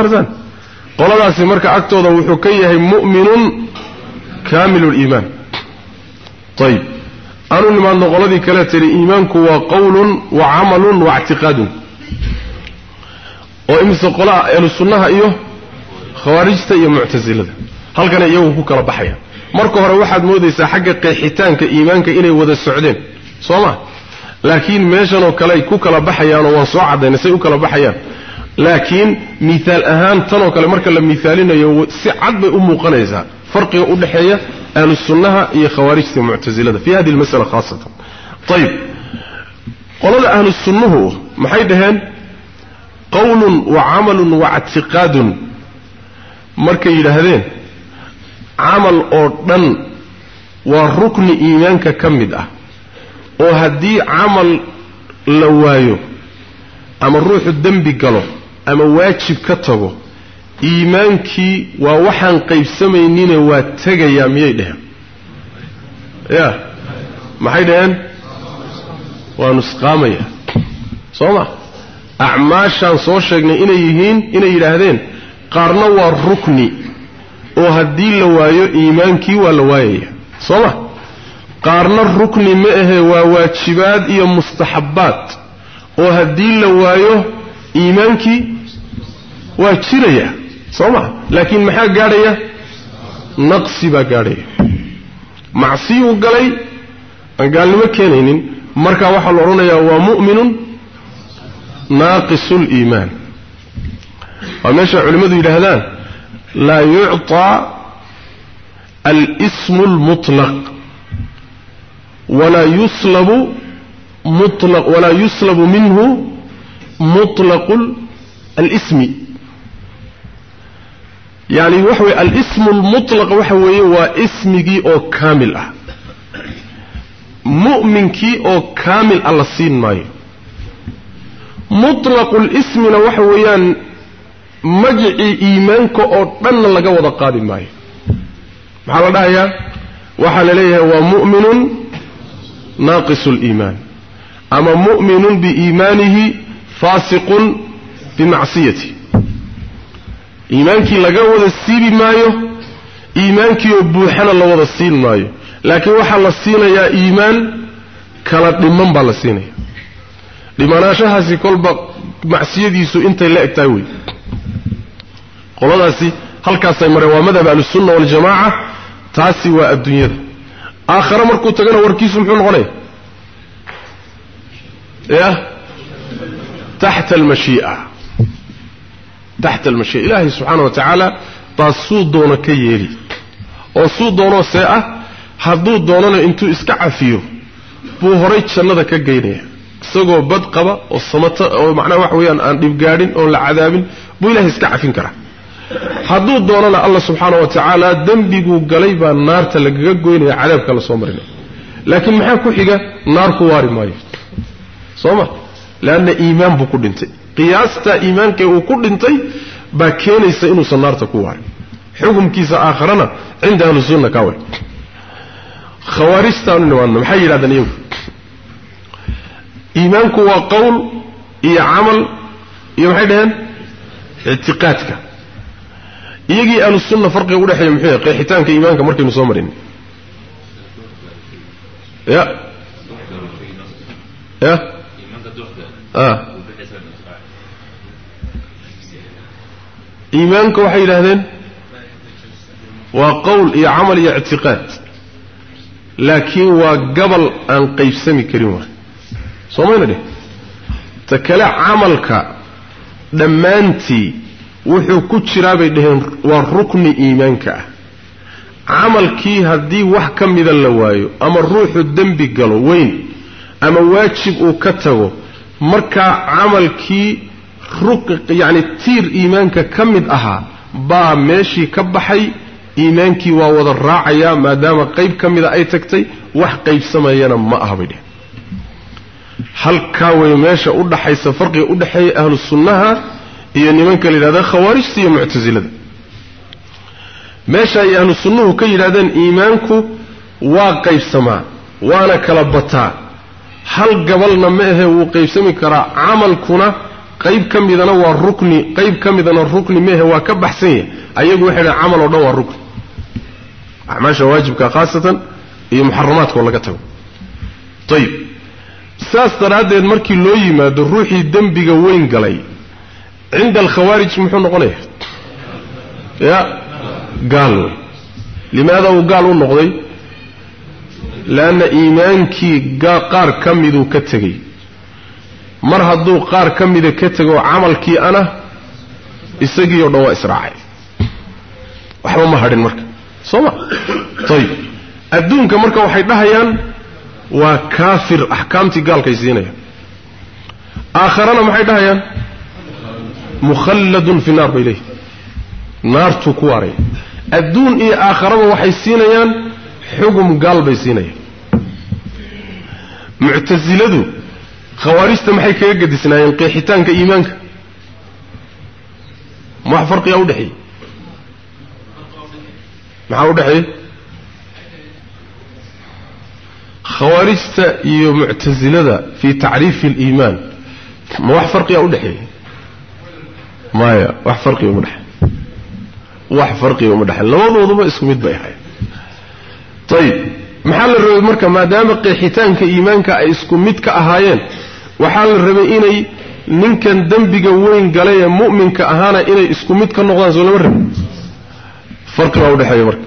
qoladaasi marka agtooda wuxuu ka yahay mu'minun kaamilu liimaan ayib aanu nimaadno qoladii kale tidhi iimaanku waa qowlun wa camalun wa ictiqaadun. Oo imise qolaa ahlu sunnaha iyo khawaarijta iyo muctasilada halkana iyagu ku kala baxaya. Marka hore waxaad moodaysaa xagga qeexitaanka iimaanka inay wada socdeen. Soo ma? Laakiin meeshanoo kale ay ku kala baxayaanoo waan soo caddaynay say u kala baxayaan laakiin miaal ahaan tanoo kale marka la miaalinayo si cad bay u muuqanaysaa farqiga u dhexeeya ahlu sunnaha iyo khawaarijta muctasilada fi hadihi lmasala khaasatan. Ayib qolada ahlu sunnuhu maxay dhaheen? Qowlun wa camalun wa ictiqaadun. Markay yidhaahdeen camal oo dhan waa rukni iimaanka ka mid ah. Oo haddii camal la waayo ama ruuxu dembi galo ama waajib ka tago iimaankii waa waxaan qaybsamaynine waa tegayaa miyay dheheen? Ya maxay dhaheen waa nusqaamaya. Soo ma? Acmaashaan soo sheegnay inay yihiin inay yidhaahdeen qaarna waa rukni oo haddii la waayo iimaankii waa la waayaya. Soo ma? Qaarna rukni ma ahe waa waajibaad iyo mustaxabbaad oo haddii la waayo iimaankii waa jiraya soo ma laakiin maxaa gaadhaya naqsi baa gaadhaya macsiyuu galay aan gaalnimo keenaynin marka waxaa la odhanayaa waa mu'minun naaqisu liimaan waa meesha culimmadu yidhaahdaan laa yucطaa alsmu اlmuطlaq walaa yuslabu mulaq walaa yuslabu minhu muطlaqu alsmi yani waxa weye alismu lmuطlaq waxa weeye waa ismigii oo kaamil ah. Mu'minkii oo kaamil ah la siin maayo. Mutlaqulismina waxa weeyaan magicii iimaanka oo dhanna laga wada qaadi maayo. Maxaa la dhahayaa? Waxaa la leeyahay waa faasiqun bimacsiyati. Iimaankii laga wada siibi maayo iimaankii oo buuxana la wada siin maayo. Laakiin waxaa la siinayaa iimaan kala dhiman baa la siinaya. Dhimanaashahaasi kolba macsiyadiisu intay la eg tahay wey. Qoladaasi halkaasay mareen waa madhab ahlusunna waljamaaca taasi waa adduunyada. Aakhare markuu tagana warkiisu muxuu noqonaya? Yah taxta almashii'a taxta almashii'a ilaahay subxaana wa tacaala baa suu doono ka yeeli oo suu doonoo see ah hadduu doonana intuu iska cafiyo buu horay jannada ka geynaya isagoo bad qaba oo samata oo macnaha waxa weeyaan aan dhibgaadhin oon la cadaabin buu ilahay iska cafin karaa hadduu doonana allah subxaana wa tacaala dembiguu galay baa naarta lagaga goynaya cadaabka la soo marinaya laakiin maxaa ku xiga naar ku waari maayo soo ma leanna iimaan buu ku dhintay qiyaasta iimaanka uu ku dhintay baa keenaysa inuusan naarta ku waarin xukumkiisa aakharana cinda ahlusunna kaaway khawaarijtaanu nimaadno maxay yidhahdeen iyagu iimaanku waa qowl iyo camal iyo maxay dhaheen ictiqaadka iyagii ahlusunna farqiga udhexeeya muxuu yahay qeexitaanka iimaanka markaynu soo marin ya ya iimaanka waxay yidhahdeen waa qowl iyo camal iyo ictiqaad laakiin waa gabal aan qaybsami karin waay. Soo mayna dheh? Ta kale camalka dhammaantii wuxuu ku jiraa bay dhaheen waa rukni iimaanka ah. Camalkii haddii wax ka mida la waayo ama ruuxu dembi galo weyn ama waajib uu ka tago markaa camalkii yacni tiir iimaanka ka mid ahaa baa meeshii ka baxay iimaankii waa wada raacayaa maadaama qayb ka mida ay tagtay wax qaybsamayana ma aha bay dheheen. Halkaa way meesha u dhaxaysa farqiga u dhexeeya ahlu sunnaha iyo nimanka la yidhahda khawaarijta iyo muctasilada meesha ay ahlu sunnuhu ka yidhahdeen iimaanku waa qaybsamaa waana kala bataa hal gabalna ma ahe wuu qaybsami karaa camalkuna qayb ka midana waa rukni qayb ka midana rukni maahe waa ka baxsan yahay. Ayagu waxay dhahen camal oo dhan waa rukni. Acmaasha waajibka khaasatan iyo muxaramaadka oo laga tago. Ayib saas daraaddeed markii loo yimaado ruuxii dembiga weyn galay cinda alkhawaarij muxuu noqonaya? Ya gaal. Wey limaada uu gaal u noqday leanna iimaankii qaar ka miduu ka tegey. Mar hadduu qaar ka mida ka tego camalkii ana isagii o dhan waa israacay. Waxba ma hadhin marka. Soo ma? Ayib adduunka marka waxay dhahayaan waa kaafir axkaamtii gaalkay siinayaan. Aakharana maxay dhahayaan? Mukhalladun fi naar bay leeyihi naartuu ku waaraya adduun iyo aakharaba waxay siinayaan xugum gaal bay siinayaan. Muctasiladu khawaarijta maxay kaga gedisnaayeen qeexitaanka iimaanka? Ma wax farqiyaa udhexeeyey maxaa udhexeeyey khawaarijta iyo muctasilada fii tacriifi aliimaan ma wax farqiyaa udhexeeyey maya wax farqiga uma dhexey wax farqiga uma dhexey labadooduba isku mid bay ahayd ayib maxaa la rabay marka maadaama qeexitaanka iimaanka ay isku mid ka ahaayeen waxaa la rabay inay ninkan dembiga weyn galay ee mu'minka ahaana inay isku mid ka noqdaan soo lama rabin. Farqi baa udhexeeya marka.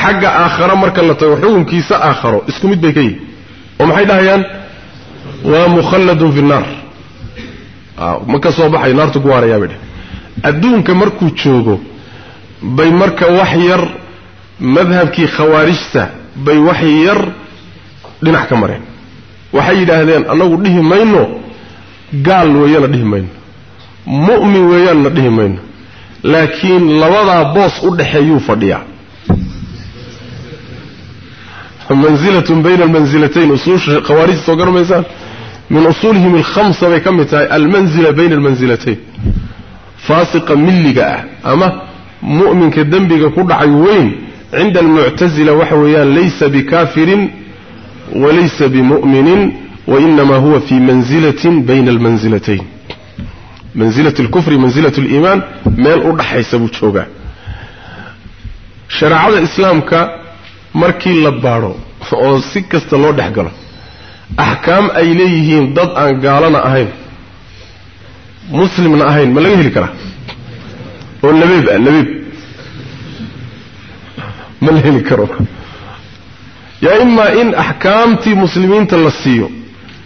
Xagga aakharo marka la tago xukunkiisa aakharo isku mid bay ka yihiin oo maxay dhahayaan? Waa mukhalladun fi nnaar ma ka soo baxay naartu ku waarayaa bay dheh adduunka markuu joogo bay marka wax yar madhabkii khawaarijta bay wax yar dhinac ka mareen. Waxay yidhaahdeen annagu dhihi mayno gaal weeyana dhihi mayno mu'min weeyaanna dhihi mayno laakiin labadaa boos u dhaxeeyuu fadhiyaa. Manzilatun bayna almansilatayn usuusha khawaarijta soo garamaysaan min usuulihim alkhamsa bay ka mid tahay almanzila bayna almansilatayn faasiqa milliga ah ama mu'minka dembiga ku dhacay weyn cinda almuctasila waxa weeyaan laysa bikaafirin walaysa bimu'minin wainama huwa fi manzilatin bayna almansilatayn manzilat alkufri manzilat aliimaan meel u dhaxaysa buu joogaa shareecada islaamka markii la baadho oo si kasta loo dhex galo axkaam ay leeyihiin dad aan gaalana ahayn muslimna ahayn ma laga heli karaa oo labeeb ah labeeb ملهي هل يا إما إن أحكامتي مسلمين تلصيو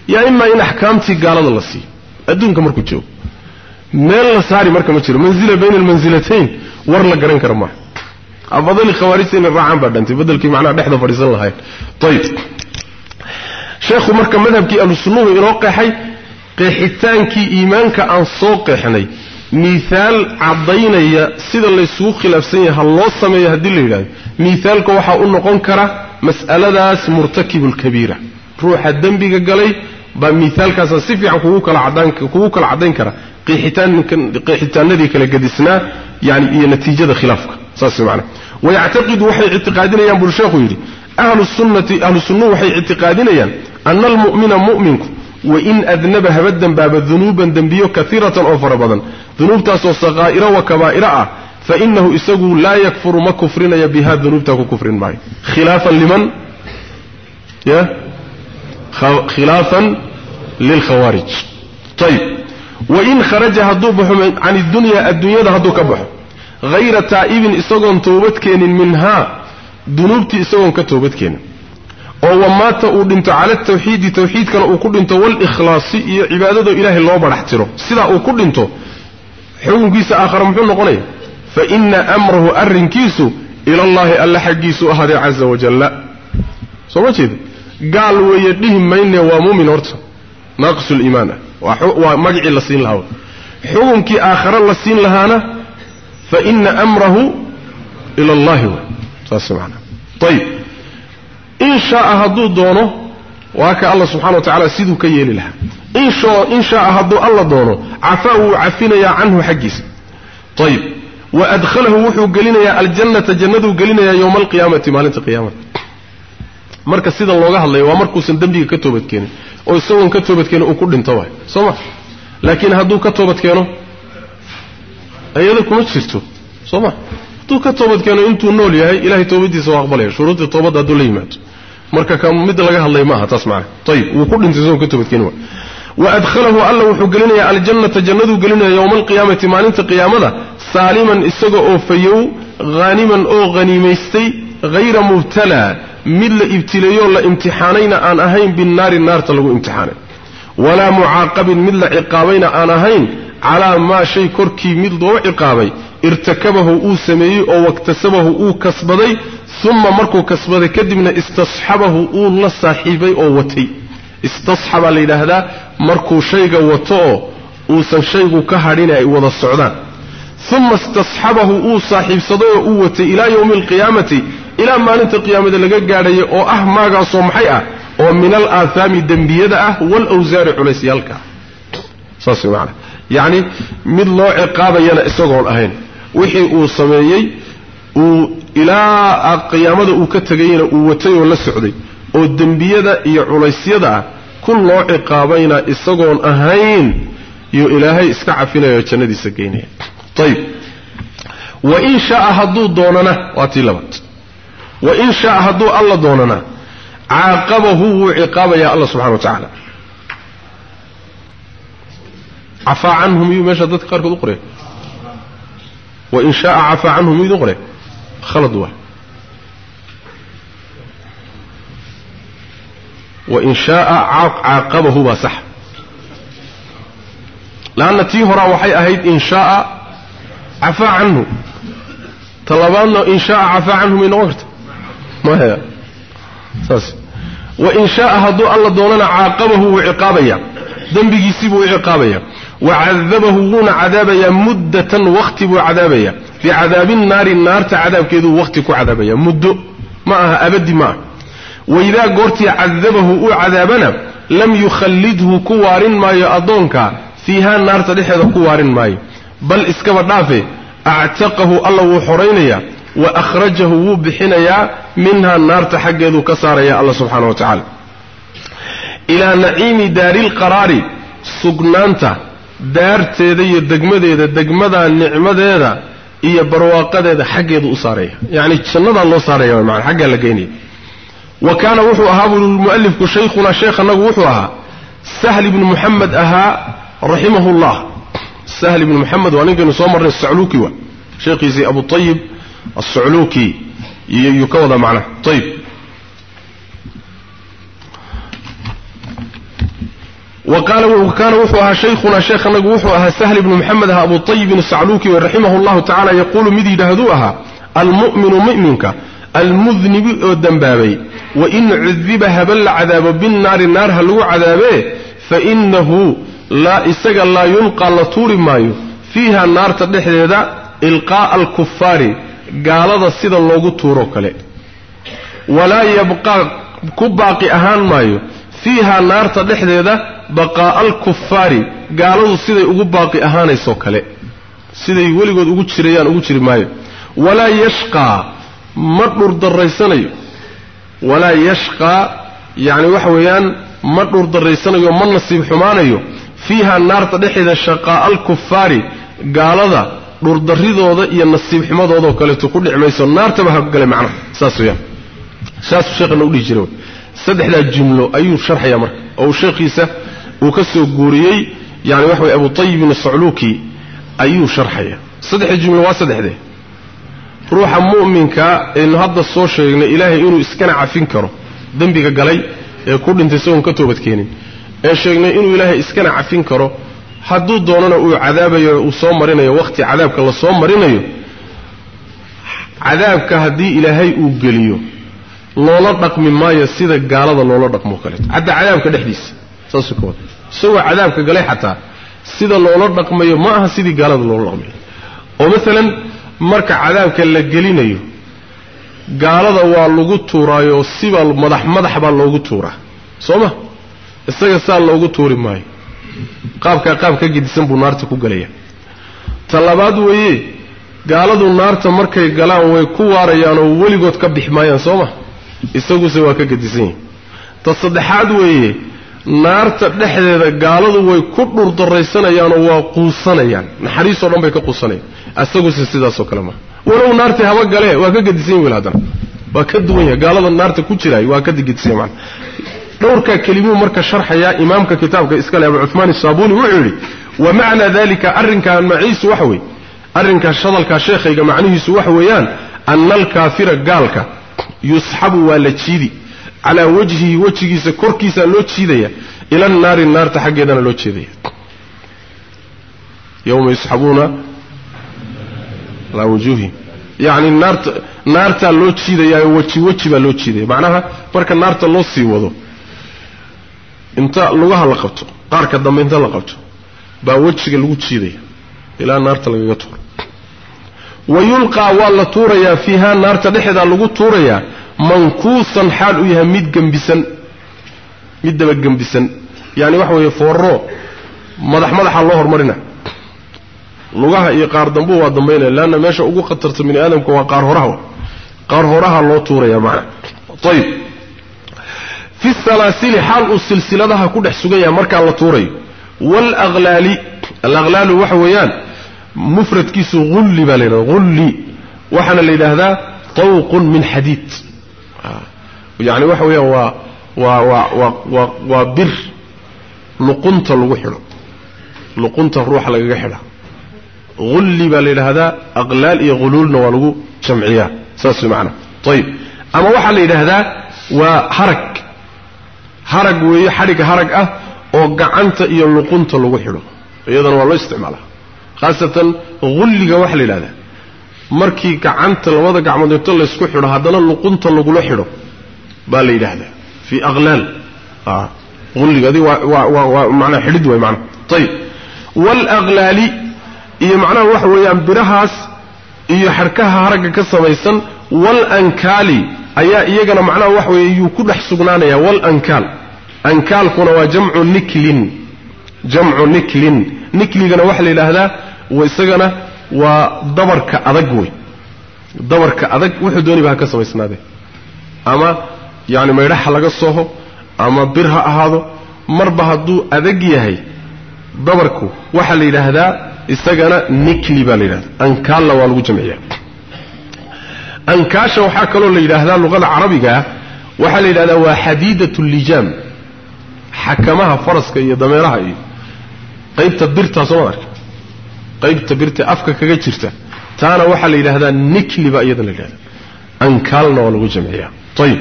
يا إما إن أحكامتي قالا تلصي أدون كمر كتشو نال ساري مر كمتشو منزلة بين المنزلتين ورلا قرن كرما أفضل الخوارج سين الرعام بعد أنت. بدل كي معناه بحدا فريز الله هاي طيب. شيخ مر مذهب كي ألو سنوه إراقي حي قيحتان كي إيمان كأنصوق حني miihaal caddaynaya sida laysugu khilaafsan yahay ha loo sameeyo haddii la yidhahdo miihaalka waxaa u noqon kara mas'aladaas murtakibulkabiira ruuxa dembiga galay baa miihaalkaasa si fiican kugu kala cadaan kugu kala caddayn kara. Qeexitaanadii kala gedisnaa yani iyo natiijada khilaafka. Saas macana wayactaqidu waxay ictiqaadinayaan buu sheekhu yidhi. Ahlu sunnati ahlu sunnuhu waxay ictiqaadinayaan ana almu'mina mu'minku wain adnaba haba dembaaba dunuuban dembiyo kaiiratan oo fara badan dunuubtaasoo saqaa'ira wa kabaa'ira ah fainahu isagu laa yakfuru ma kufrinaya biha dunuubtaa ku kufrin maayo khilaafan liman ya khilaafan lilkhawaarij ayib wain kharaja hadduu baxo can iddunya adduunyada hadduu ka baxo hayra taa'ibin oo wamaata uu dhinto cala tawxiidi tawxiidkana uu ku dhinto walikhlaasi iyo cibaadado ilaahay loo badhax tiro sidaa uu ku dhinto xukunkiisa aakhara muxuu noqonaya? Fa ina amrahu arrinkiisu ilallaahi alla xaggiisu ahaadee caza wajalla soo ma jeeda gaal weeye dhihi mayne waa muumin horta. Naaqisuliimaan ah. Waa magacii la siin lahaa. Xukunkii aakhare la siin lahaana fa ina amrahu ila allahi w saas maanaa ayib in shaaa hadduu doono waa ka alla subxana wa tacala siduu ka yeeli lahaa. In shaaa hadduu alla doono cafaa wuu cafinayaa canhu xaggiisa. Ayib wa adkhalahu wuxuu gelinayaa aljannata jannaduu gelinayaa yowma alqiyaamati maalinta qiyaamada. Marka sida looga hadlayo waa markuusan dembiga ka toobadkeenin. Oo isagoon ka toobadkeenin uu ku dhinto waay. Soo ma? Laakiin hadduu ka toobadkeeno iyada kuma jirto. Soo ma hadduu ka toobadkeeno intuu nool yahay ilahay toobadiisa waa aqbalaya. Shuruudii toobadda hadduu la yimaado. Marka ka mid laga hadlay maaha taas macana ayib wuu ku dhintay isagoon ka toobadkeeni waay wa adkhalahu alla wuxuu gelinayaa aljannata jannaduu gelinaya yowma alqiyaamati maalinta qiyaamada saaliman isaga oo fayow haaniman oo haniimaystay hayra mubtalaa mid la ibtileeyoo la imtixaanayna aan ahayn binnaari naarta lagu imtixaanay. Walaa mucaaqabin mid la ciqaabayna aan ahayn calaa maa shay korkii mid loo ciqaabay irtakabahu uu sameeyey oo waktasabahu uu kasbaday uma markuu kasbaday kadibna istasxabahu uu la saaxiibay oo watay. istasxabaa la yidhaahdaa markuu shayga wato oo uusan shaygu ka hadhin ay wada socdaan. uma istasxabahu uu saaxiibsaday oo uu watay ilaa yowmi alqiyaamati ilaa maalinta qiyaamada laga gaadhaya oo ah maagaasoo maxay ah oo min al aathaami dembiyada ah waalawsaari culeysyaalka saas way macana yacni wixii uu sameeyey uu ilaa qiyaamada uu ka tegayna uu watay oo la socday oo dembiyada iyo culaysyada ah kun loo ciqaabayna isagoon ahayn iyo ilaahay iska cafinaya oo jannadiisa geynaya ayib wain shaaa hadduu doonana waa tii labaad. Wain shaaa hadduu alla doonana caaqabahu wuu ciqaabayaa alla subxana wa tacaala. Cafaa canhu miyuu meesha dadka qaarkood u qoraya wain shaaa cafaa canhu idin qoraya khalad waa wain shaaa caaqabahu baa sax laanna tii horaa waxay ahayd in shaaa cafaa canhu ta labaadna in shaaa cafaa canhu may noqon karta maya saas wain shaaa hadduu alla doonana caaqabahu wuu ciqaabaya dembigiisii buu u ciqaabaya wacadabahu wuuna cadaabayaa muddatan wakti buu cadaabaya bicadaabi nnaari naarta cadaabkeeduu wakti ku cadaabaya muddo ma aha abadi ma ah waidaa goortii cadabahu uu cadaabana lam yukhallidhu ku waarin maayo addoonka fiihaa naarta dhexeeda ku waarin maayo bal iskaba dhaafe actaqahu alla wuu xoraynayaa wa akhrajahu wuu bixinayaa minhaa naarta xaggeeduu ka saaraya alla subxaana wa tacaala ilaa naciimi daarilqaraari sugnaanta daarteeda iyo degmadeeda degmadaa nicmadeeda iyo barwaaqadeeda xaggeedu u saaraya yacni jannadaa loo saaraya maana xaggaa la geynaya wa kaana wuxuu ahaa buu mualifku shaykhunaa sheekhanagu wuxuu ahaa sahl ibnu muxamed ahaa raximahu llah sahl ibnu muxamed waa ninkaynu soo marnay sacluuki wa sheekhiisii abu ayib asacluuki iyuu ka wada macnaha ayib wa kaana wuxuu ahaa shaykhunaa sheekhanagu wuxuu ahaa sahl ibnu muxamed ahaa abu ayibin sacluuki raximahu llahu tacala yaquulu mid yidhaahduu ahaa almu'minu mu'minka almudnibi oo dembaabay wain cudiba haba la cadaabo binnaari naar ha lagu cadaabee fainahu isaga laa yulqaa la tuuri maayo fiiha naarta dhexdeeda ilqaa'a alkufaari gaalada sida loogu tuuroo kale walaa yabqaa ku baaqi ahaan maayo fiiha naarta dhexdeeda baqaa'a alkufaari gaaladu siday ugu baaqi ahaanaysoo kale siday weligood ugu jirayaan ugu jiri maayo. Walaa yashqaa ma dhurdarraysanayo walaa yashqaa yacni waxa weeyaan ma dhurdarraysanayo ma nasiib xumaanayo. Fiiha naarta dhexeeda shaqaa'a alkufaari gaalada dhurdarridooda iyo nasiib xumadoodaoo kaleeto ku dhici mayso naartaba ha gale macnaha saas weyaan saasuu sheekhana udhihi jira saddexdaa jumlo ayuu sharxaya marka oo uu sheekhiisa uu ka soo guuriyey yani waxa weye abu tayibin sacluuki ayuu sharxaya saddexda jumlo waa saddexdee ruuxa mu'minka aynu hadda soo sheegnay ilaahay inuu iskana cafin karo dembiga galay ee ku dhintay isagoon ka toobadkeenin ee sheegnay inuu ilaahay iskana cafin karo hadduu doonana uu cadaabayo uu soo marinayo wakhti cadaabka la soo marinayo cadaabka haddii ilaahay uu geliyo loola dhaqmi maayo sida gaalada loola dhaqmoo kaleeto hadda cadaabka dhexdiisa. Saasuu ka wada isagoo cadaabka galay xataa sida loola dhaqmayo ma aha sidii gaalada loola dhaqmayo. Oo maalan marka cadaabka la gelinayo gaalada waa lagu tuuraayo sibaa madax madax baa loogu tuuraa. Soo ma? Isaga saa loogu tuuri maayo. Qaabkaa qaab ka gedisan buu naarta ku gelaya ta labaad weeye gaaladu naarta markay galaan way ku waarayaan oo weligood ka bixi maayaan. Soo ma isaguse waa ka gedisan yihiin ta saddexaad weeye naarta dhexdeeda gaaladu way ku dhurdarraysanayaanoo waa quusanayaan. Naxariisoo dhan bay ka quusanayaan. Isaguse sidaasoo kale maa walow naartii haba galee waa ka gedisan yihiin wil haddana waa ka duwan yahay gaalada naarta ku jiraay waa ka digidsiya man dhowrkaa kelimuu marka sharxayaa imaamka kitaabka iskale abu cumaan isaabuni wuxuu yidhi wa macnaa dalika arrinkaa maciisu waxa weeye. Arrinkaa shadalkaa sheekhayga macnihiisu waxa weeyaan ana alkaafira gaalka yusxabu waa la jiidi calaa wajhihi wejigiisa korkiisaa loo jiidaya ila annaari naarta xaggeedana loo jeedaya yowma yusxabuuna alaa wujuuhihim yacni naarta naartaa loo jiidayaayo weji weji baa loo jiidaya macnaha marka naarta loo sii wado inta lugaha la qabto qaarka dambe inta la qabto baa wejiga lagu jiidaya ilaa naarta lagaga tuuro wa yulqaa waa la tuurayaa fiihaa naarta dhexeedaa lagu tuurayaa mankuusan xaal uu yahay mid gembisan mid daba gembisan yacni waxa weeye foorro madax madaxa loo hormarina. Lugaha iyo qaar dambu waa dambaynaya leanna meesha ugu khatarta bini aadamka waa qaar horaha qaar horaha loo tuuraya macna. Ayib fi salaasili xaal uu silsiladaha ku dhex sugan yahay markaa la tuurayo. Waalaqlaali alaqlaalu waxa weeyaan mufradkiisu hulli baa la yidhahda hulli waxaana la yidhaahdaa tawqun min xadiid. Yani waxa weeyaan waa waa waa waa waa bir luqunta lagu xidho. Luqunta ruuxa lagaga xidha. Hulli baa la yidhaahdaa aqlaal iyo huluulna waa lagu jamciyaa. Saas way macana ayib ama waxaa la yidhaahdaa waa harag. Harag weeye xadhig harag ah oo gacanta iyo luqunta lagu xidho. Iyadana waa loo isticmaalaa khaasatan hulliga waxaa la yidhahdaa markii gacanta labada gacmood inta laysku xidho haddana luqunta lagula xidho baa la yidhaahdaa fii aqlaal. Hulliga adi waa manaa xidhid way maanaa ayib waalaqlaali iyo macnaha waxa weeyaan birahaas iyo xarkaha haragga ka samaysan walankaali ayaa iyagana macnaha waxa weeye yuu ku dhex sugnaanaya walankaal ankaalkuna waa jamcu niklin. Jamcu niklin nikligana waxaa la yidhaahdaa isagana waa dabarka adag wey dabarka adag wuxuu dooniba ha ka samaysnaadee. Ama yacni maydhaxa laga soho ama bir ha ahaado marba hadduu adag yahay dabarku waxaa la yidhaahdaa isagana nikli baa la yidhahda ankaalna waa lagu jamciya ankaasha waxaa kaloo la yidhaahdaa luqada carabigaa waxaa la yidhahdaa waa xadiidat lijaam xakamaha faraska iyo dameeraha iyo qaybta birtaa soo ma arka. Qaybta birta afka kaga jirta. Taana waxaa la yidhaahdaa nikli baa iyada la yidhahda ankaalna waa lagu jamciya ayib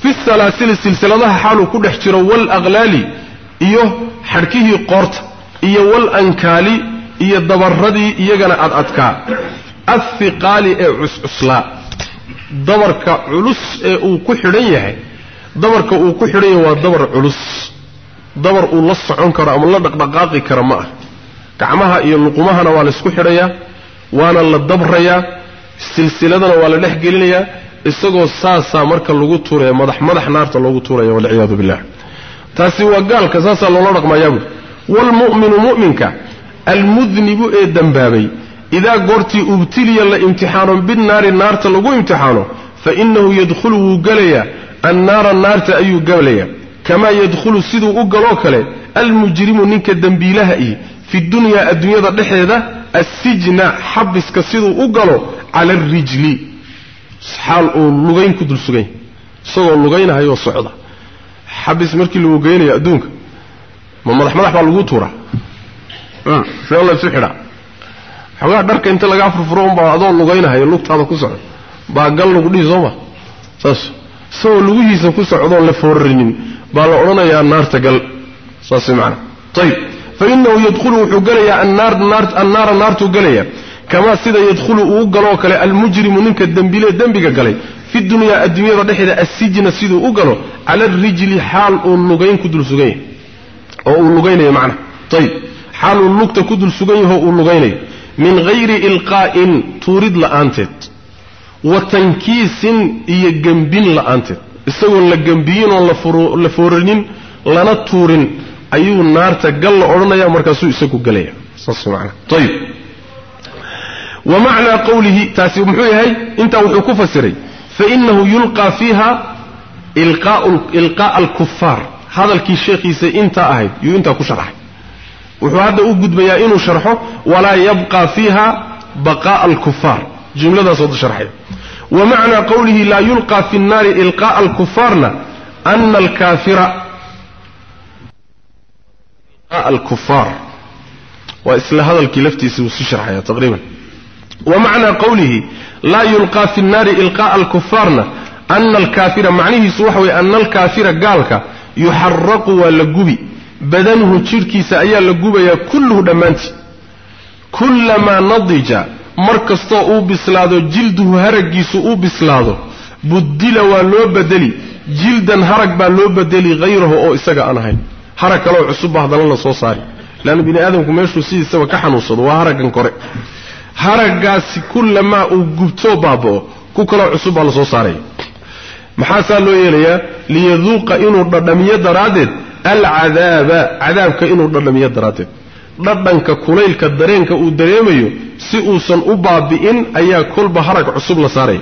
fi salaasili silsiladaha xaaluu ku dhex jiro walaqlaali iyo xadhkihii qoorta iyo walankaali iyo dabaradii iyagana ad adkaa. Athiqaali ee cuscuslaa dabarka culus ee uu ku xidhan yahay. Dabarka uu ku xidhan yahay waa dabar culus dabar uu la socon karo ama la dhaqdhaqaaqi kara ma ah. Gacmaha iyo luqumahana waa laysku xidhayaa waana la dabrayaa silsiladana waa la dhex gelinayaa isagoo saasaa marka lagu tuuraya madax madax naarta loogu tuuraya walciyaadu billah taasi waa gaalka saasaa loola dhaqmayaa buui waalmu'minu mu'minka almudnibu ee dembaabay idaa goortii ubtiliya la imtixaano binnaari naarta lagu imtixaano fa innahu yadkhulu wuu gelayaa annaara naarta ayuu gelayaa kamaa yadkhulu siduu u galoo kale almujrimu ninka dembiilaha ihi fi dunyaa adduunyada dhexeeda assijna xabiska siduu u galo cala arijli xaal uu lugayn ku dul sugan yahy isagoo lugaynahayoo socda. Xabis markii lagu geynayo adduunka ma madax madax baa lagu tuuraa. See laysu xidhaa. Xoogaa dharka inta lagaa furfuro unbaa adoo lugaynahayo lugtaada ku socdo baa gal lagu dhihi soo ma? Saas. Isagoo lugihiisa ku socdoon la foorarinin baa la odhanayaa naarta gal. Saas maana ayib fa inahu yadkhulu wuxuu gelayaa annaara naartuu gelaya kamaa sida yadkhulu uu galoo kale almujrimu ninka dembilee dembiga galay. Fi dunyaa adduunyada dhexeeda assijna siduu u galo cala arijli xaal uu lugayn ku dul sugan yahay oo uu lugaynayo macna. Ayib xaal uu lugta ku dul sugan yaho uu lugaynayo min hayri ilqaa'in tuurid la'aanteed. Wa tankiisin iyo gembin la'aanteed isagoon la gembiyin oon la foorarinin lana tuurin ayuu naarta gal la odhanaya markaasuu isagu gelaya saas maana ayib wa macnaa qawlihi taasi muxuu yahay intaa wuxuu ku fasiray fainahu yulqaa fiiha ilqaa'a alkufaar hadalkii sheekhiisa intaa ahayd yuu intaa ku sharxay. Wuxuu hadda u gudbayaa inuu sharxo walaa yabqa fiiha baqaa'a alkufaar jumladaas wada sharxaya wa macnaa qawlihi laa yulqaa fi nnaari ilqaa'a alkufaarna ana alkaafira. Alkufaar. Waa isla hadalkii laftiisa uu si sharxaya taqriiban. Wa macnaa qawlihi laa yulqaa fi nnaari ilqaa'a alkufaarna ana alkaafira. Macnihiisu waxa weye ana alkaafira gaalka yuxaraqu waa la gubi. Badanuhu jidhkiisa ayaa la gubayaa kulluhu dhammaantii. Kullamaa nadija mar kastoo uu bislaado jilduhu haraggiisu uu bislaado buddila waa loo bedeli jildan harag baa loo bedeli hayrahu oo isaga aan ahayn. Harag kaloo cusubba haddana la soo saari. Leanna bini aadamku meeshuu sidiisaba ka xanuunsado waa haraggan kore. Haraggaasi kullamaa uu gubtoo baaba'o ku kaloo cusub baa la soo saaraya maxaasaa loo yeelayaa? Liyaduuqa inuu dhadhamiyo daraaddeed alcadaaba cadaabka inuu dhadhamiyo daraaddeed dhadhanka kulaylka dareenka uu dareemayo si uusan u baabi'in ayaa kolba harag cusub la saaraya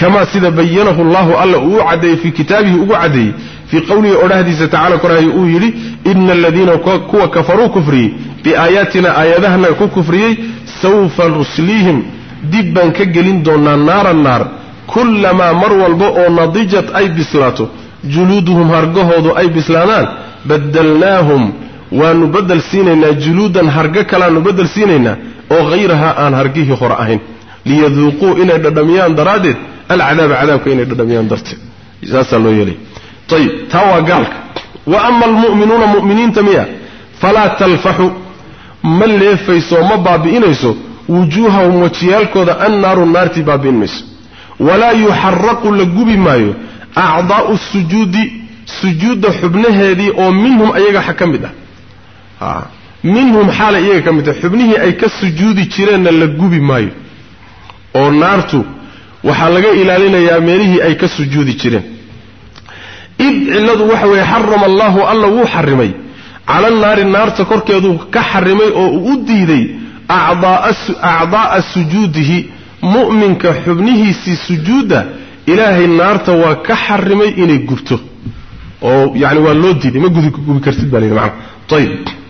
kamaa sida bayanahu allahu alla uu u caddeeyey fii kitaabihi ugu caddeeyey fii qowlihi odhahdiisa tacala korahay uu yidhi ina aladiina kuwa kafaruu kufriyey biaayaatina aayadahana ku kufriyey sawfa nusliihim dib baan ka gelin doonaa naaran naar kullamaa mar walba oo nadijat ay bislaato juluuduhum hargahoodu ay bislaadaan badalnaahum waanu bedel siinaynaa juluudan hargo kalaanu bedel siinaynaa oo hayrahaa aan hargihii hore ahayn. Liyaduuquu inay dhadhamiyaan daraaddeed alcadaaba cadaabka inay dhadhamiyaan darteed. Saasaa loo yeelay. Ayib taa waa gaalka. Wa ama almu'minuuna mu'miniinta miya falaa talfaxu. Ma leefayso ma baabi'inayso wujuuhahum wajiyaalkooda annaaru naartii baabi'in mayso walaa yuxaraqu la gubi maayo acdaa'u sujuudi sujuudda xubnaheedii oo minhum ayaga ka mid ah minhum xaala iyaga ka mid ah xubnihii ay ka sujuudi jireenna la gubi maayo. Oo naartu waxaa laga ilaalinayaa meelihii ay ka sujuudi jireen. Id cilladu waxa weeye xarama allahu alla wuu xarimay. Cala naari naarta korkeeduu ka xarimay oo uu u diiday acdaa'a sujuudihi. Mu'minka xubnihiisii sujuudda ilaahay naarta waa ka xarimay inay gubto. Oo yani waa loo diiday. Ma gubi kartid baa layidhi macana ayib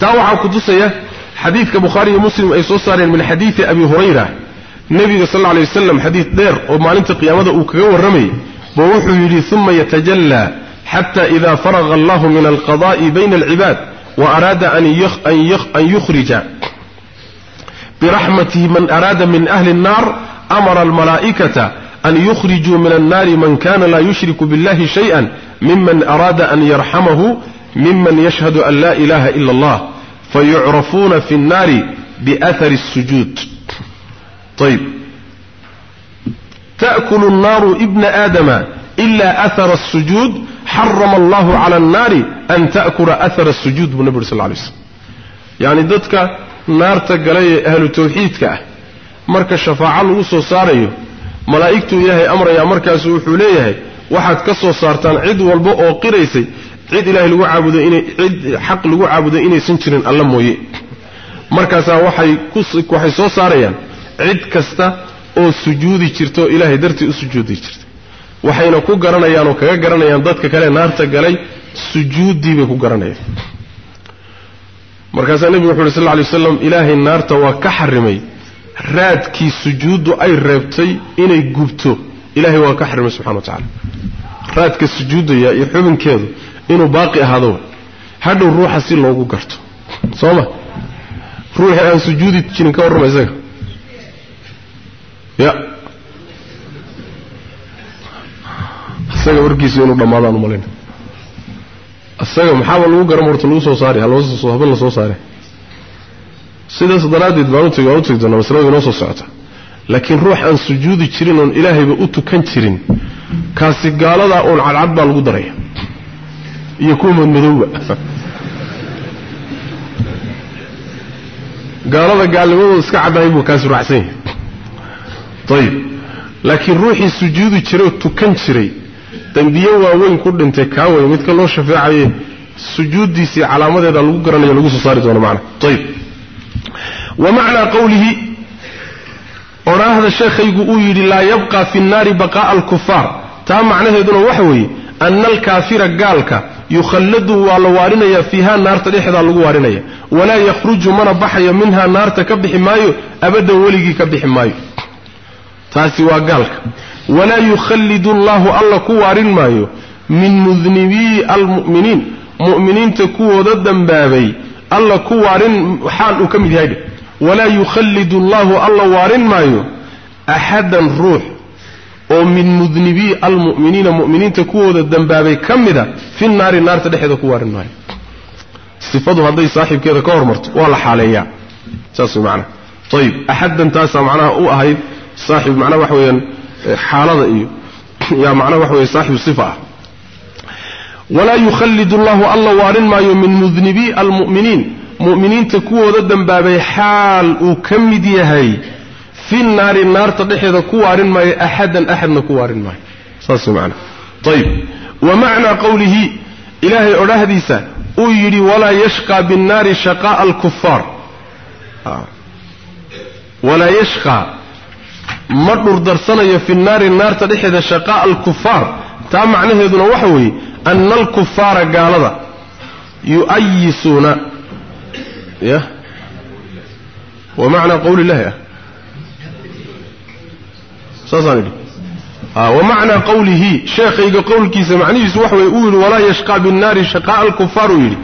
تاوحا كتوسيا حديث كبخاري ومسلم أي صوصار من حديث أبي هريرة النبي صلى الله عليه وسلم حديث دير وما ننت قيامته وكغو الرمي بوحو لي ثم يتجلى حتى إذا فرغ الله من القضاء بين العباد وأراد أن, يخ أن, يخ أن يخرج برحمته من أراد من أهل النار أمر الملائكة أن يخرجوا من النار من كان لا يشرك بالله شيئا ممن أراد أن يرحمه ممن يشهد أن لا إله إلا الله فيعرفون في النار بأثر السجود. طيب. تأكل النار ابن آدم إلا أثر السجود حرم الله على النار أن تأكل أثر السجود بالنبي صلى الله عليه وسلم. يعني ضدك نار تقلي أهل توحيدك. مركز شفاعة الوصو صاريه ملائكته إلهي أمر يا مركز وحوليه وحد كسو سارتان عدو البؤو قريسي. Cid ilahay lagu caabudo inay cid xaq lagu caabudo inaysan jirin alla mooye. Markaasaa waxay waxay soo saarayaan cid kasta oo sujuudi jirta oo ilaahay dartii u sujuudi jirta waxayna ku garanayaan oo kaga garanayaan dadka kale naarta galay sujuuddii bay ku garanayaan. Markaasaa nebigu wuxu uhi sal lla lay ilaahay naarta waa ka xarimay raadkii sujuuddu ay reebtay inay gubto. Ilahay waa ka xarimay subxana wa tacala raadka sujuudaya iyo xubinkeedu inuu baaqi ahaado hadhow ruuxa si loogu garto. Soo ma ruuxii aan sujuudi jirin ka warrama isaga. Ya. Isaga warkiisu inuu dhammaadaan umalayna isaga maxaaba lagu garan horta lagu soo saari haben la soo saare sidaas daraaddeed baan utg waan utegi doonaa masladu inoo soo socota. Laakiin ruux aan sujuudi jirin oon ilaahayba u tukan jirin kaasi gaaladaa uun cadcad baa lagu daraya iyo kuwa madmadowba gaalada gaalnimadooda iska caddahay buu kaasi raacsan yahay. Ayib laakiin ruuxii sujuudi jiray oo tukan jiray dembiye waaweyn ku dhintay kaa wey midka loo shafeecaye sujuuddiisii calaamadeeda lagu garanayo lagu soo saari doono macna. Ayib wa macnaa qowlihi odhaahda sheekhaygu uu yidhi laa yabqa fi nnaari baqaa'a alkufaar taa macnaheeduna waxa weeye ana alkaafira gaalka yukhalladu waa la waarinayaa fiiha naarta dhexdaa lagu waarinaya. Walaa yakhruju mana baxayo minhaa naarta ka bixi maayo abadan weligii ka bixi maayo. Taasi waa gaalka. Walaa yukhallidu allahu alla ku waarin maayo min mudnibii almu'miniin. Mu'miniinta kuwooda dambaabay alla ku waarin xaal uu ka mid yahay. Walaa yukhallidu allahu alla waarin maayo axadan ruux oo min mudnibii almu'miniina mu'miniinta kuwooda dambaabay ka mida fi naari naarta dhexeeda ku waarin maayo. Sifadu hadday saaxiibkeeda ka hormarto waa la xaaleeyaa. Saas macnaha ayib axaddan taasaa macnaha u ahayd saaxib macnaha waxa weeyaan xaalada iyo yaa macnaha waxa weeye saaxibu sifa ah. Walaa yukhallidu allahu alla waarin maayo min mudnibii almu'miniin. Mu'miniinta kuwooda dambaabay xaal uu ka mid yahay fi naari naarta dhexeeda ku waarin maayo axadan axadna ku waarin maayo. Saas macana ayib wa macnaa qowlihi ilaahay odhahdiisa uu yidhi walaa yashqaa binnaari shaqaa'a alkufaar walaa yashqaa ma dhurdarsanayo fi naari naarta dhexeeda shaqaa'a alkufaar taa macnaheeduna waxa weeye ana alkufaara gaalada yu'ayisuuna ya wa macnaa qowli illahi ah saasaan idhi. Wa macnaa qowlihi sheekhayga qowlkiisa macnihiisu waxa weye uu yidhi walaa yashqaa binnaari shaqaa'a alkufaar uu yidhi.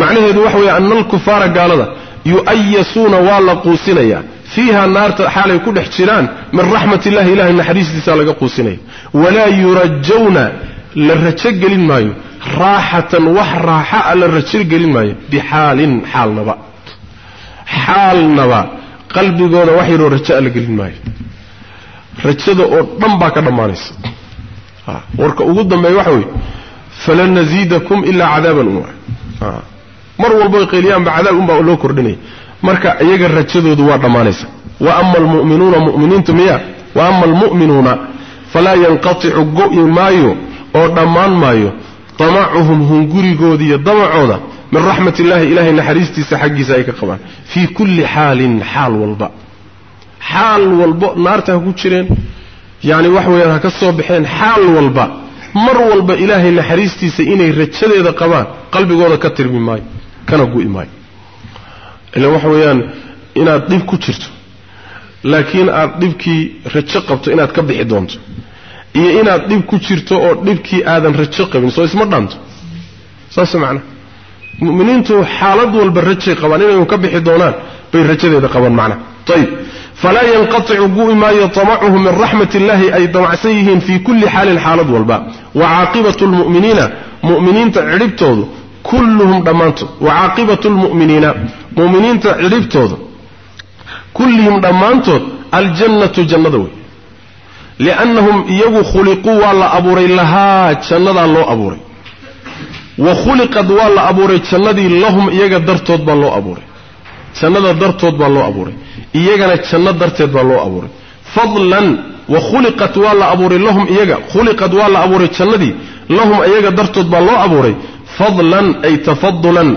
Macnaheedu waxa weeye ana alkufaara gaalada yu'ayasuuna waa la quusinayaa fiiha naarta xaalay ku dhex jiraan min raxmat illahi ilahay naxariistiisaa laga quusinaya. Walaa yurajawna la rajo gelin maayo. Raaxatan wax raaxa a la rajo gelin maayo. Bixaalin xaalnaba. Xaalnaba. Qalbigooda wax yaroo rajo a la gelin maayo rajada oo dhan baa ka dhammaanaysa warka ugu dambeeya waxa weeye falan naziidakum ilaa cadaaban un mar walba qayliyaanba cadaab unbaa loo kordhinaya marka iyaga rajadoodu waa dhammaanaysa wa ama almu'minuuna mu'miniintu miya wa ama almu'minuuna falaa yanqaticu go'i maayo oo dhammaan maayo damacuhum hungurigoodi iyo damacooda min raxmat illahi ilahay naxariistiisa xaggiisa ay ka qabaan fii kulli xaalin xaal walba xaal walbo naarta ha ku jireen yacni wax weeyaan ha ka soo baxeen xaal walba mar walba ilaahay naxariistiisa inay rajadeeda qabaan qalbigooda ka tirmi maayo kana gu'i maayo ilan waxa weeyaan inaad dhib ku jirto laakiin aad dhibkii rajo qabto inaad ka bixi doonto iyo inaad dhib ku jirto oo dhibkii aadan rajo qabin soo isma dhaanto. Saas macna. Mu'miniintu xaalad walba rajay qabaan inay ka bixi doonaan bay rajadeeda qabaan macna. Ayib falaa yanqaticu gu'i maayo tamacuhu min raxmat illahi ay damacsan yihiin fii kulli xaalin xaalad walba. Wa caaqibatu lmu'miniina mu'miniinta cidhibtoodu kulluhum dhammaantood. Wa caaqibatu lmu'miniina mu'miniinta cidhibtooda kullihim dhammaantood aljannatu jannada wey. Liannahum iyagu khuliquu waa la abuuray lahaa jannadaa loo abuuray. Wa khuliqad waa la abuuray jannadii lahum iyaga dartood baa loo abuuray jannada dartood baa loo abuuray. Iyagana janno darteed baa loo abuuray. Fadlan wa khuliqat waa la abuuray lahum iyaga. Khuliqad waa la abuuray jannadii. Lahum iyaga dartood baa loo abuuray. Fadlan ay tafadulan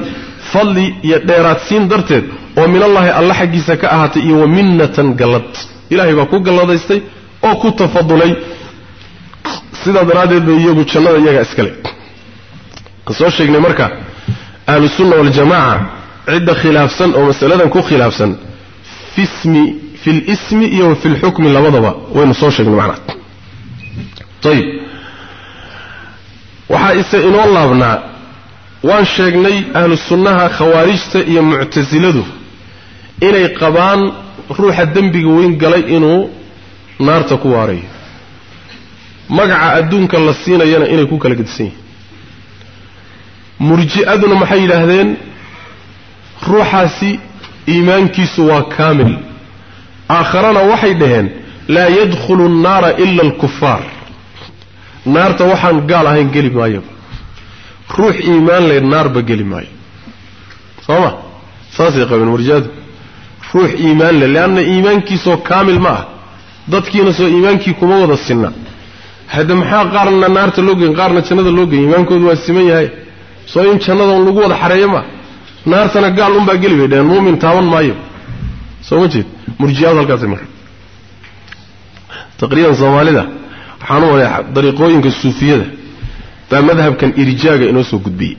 fadli iyo dheeraadsiin darteed oo minallaahi alla xaggiisa ka ahaatay iyo wa minnatan gallad. Ilaahay baa ku galladaystay oo ku tafadulay. Sidaa daraaddeed bay iyagu jannada iyaga iskale ka soo sheegnay marka ahlusunna waljamaaca cidda khilaafsan oo masaladan ku khilaafsan fismi fi lismi iyo fi lxukmi labadaba waynu soo sheegnay macnaha. Ayib waxaa ise inoo laabnaa waan sheegnay ahlu sunnaha khawaarijta iyo muctasiladu inay qabaan ruuxa dembiga weyn galay inuu naarta ku waarayo magaca adduunka la siinayana inay ku kala gedisan yihiin. Murji'aduna maxay yidhaahdeen ruuxaasi iimaankiisu waa kaamil. Aakharana waxay dhaheen laa yadkhulu annaara ila alkufaar naarta waxaan gaal ahayn geli maayoba ruux iimaan leh naarba geli maayo. Soo ma? Saasay qabeen murji'adu ruux iimaan leh leanna iimaankiisoo kaamil ma ah. Dadkiina soo iimaankii kuma wada sinna. Hadde maxaa qaarna naarta loo geyn? Qaarna jannada loo geyn? Iimaankoodu waa siman yahay. Soo in jannada un lagu wada xareeyo maa naartana gaal unbaa geli bay dhaheen muumin taaban maayo. Soo ma jeed? Murji'adu halkaasay marka. Taqriiban soomaalida waxaan u malaya dariiqooyinka suufiyada baa madhabkan irjaaga inoo soo gudbiyey.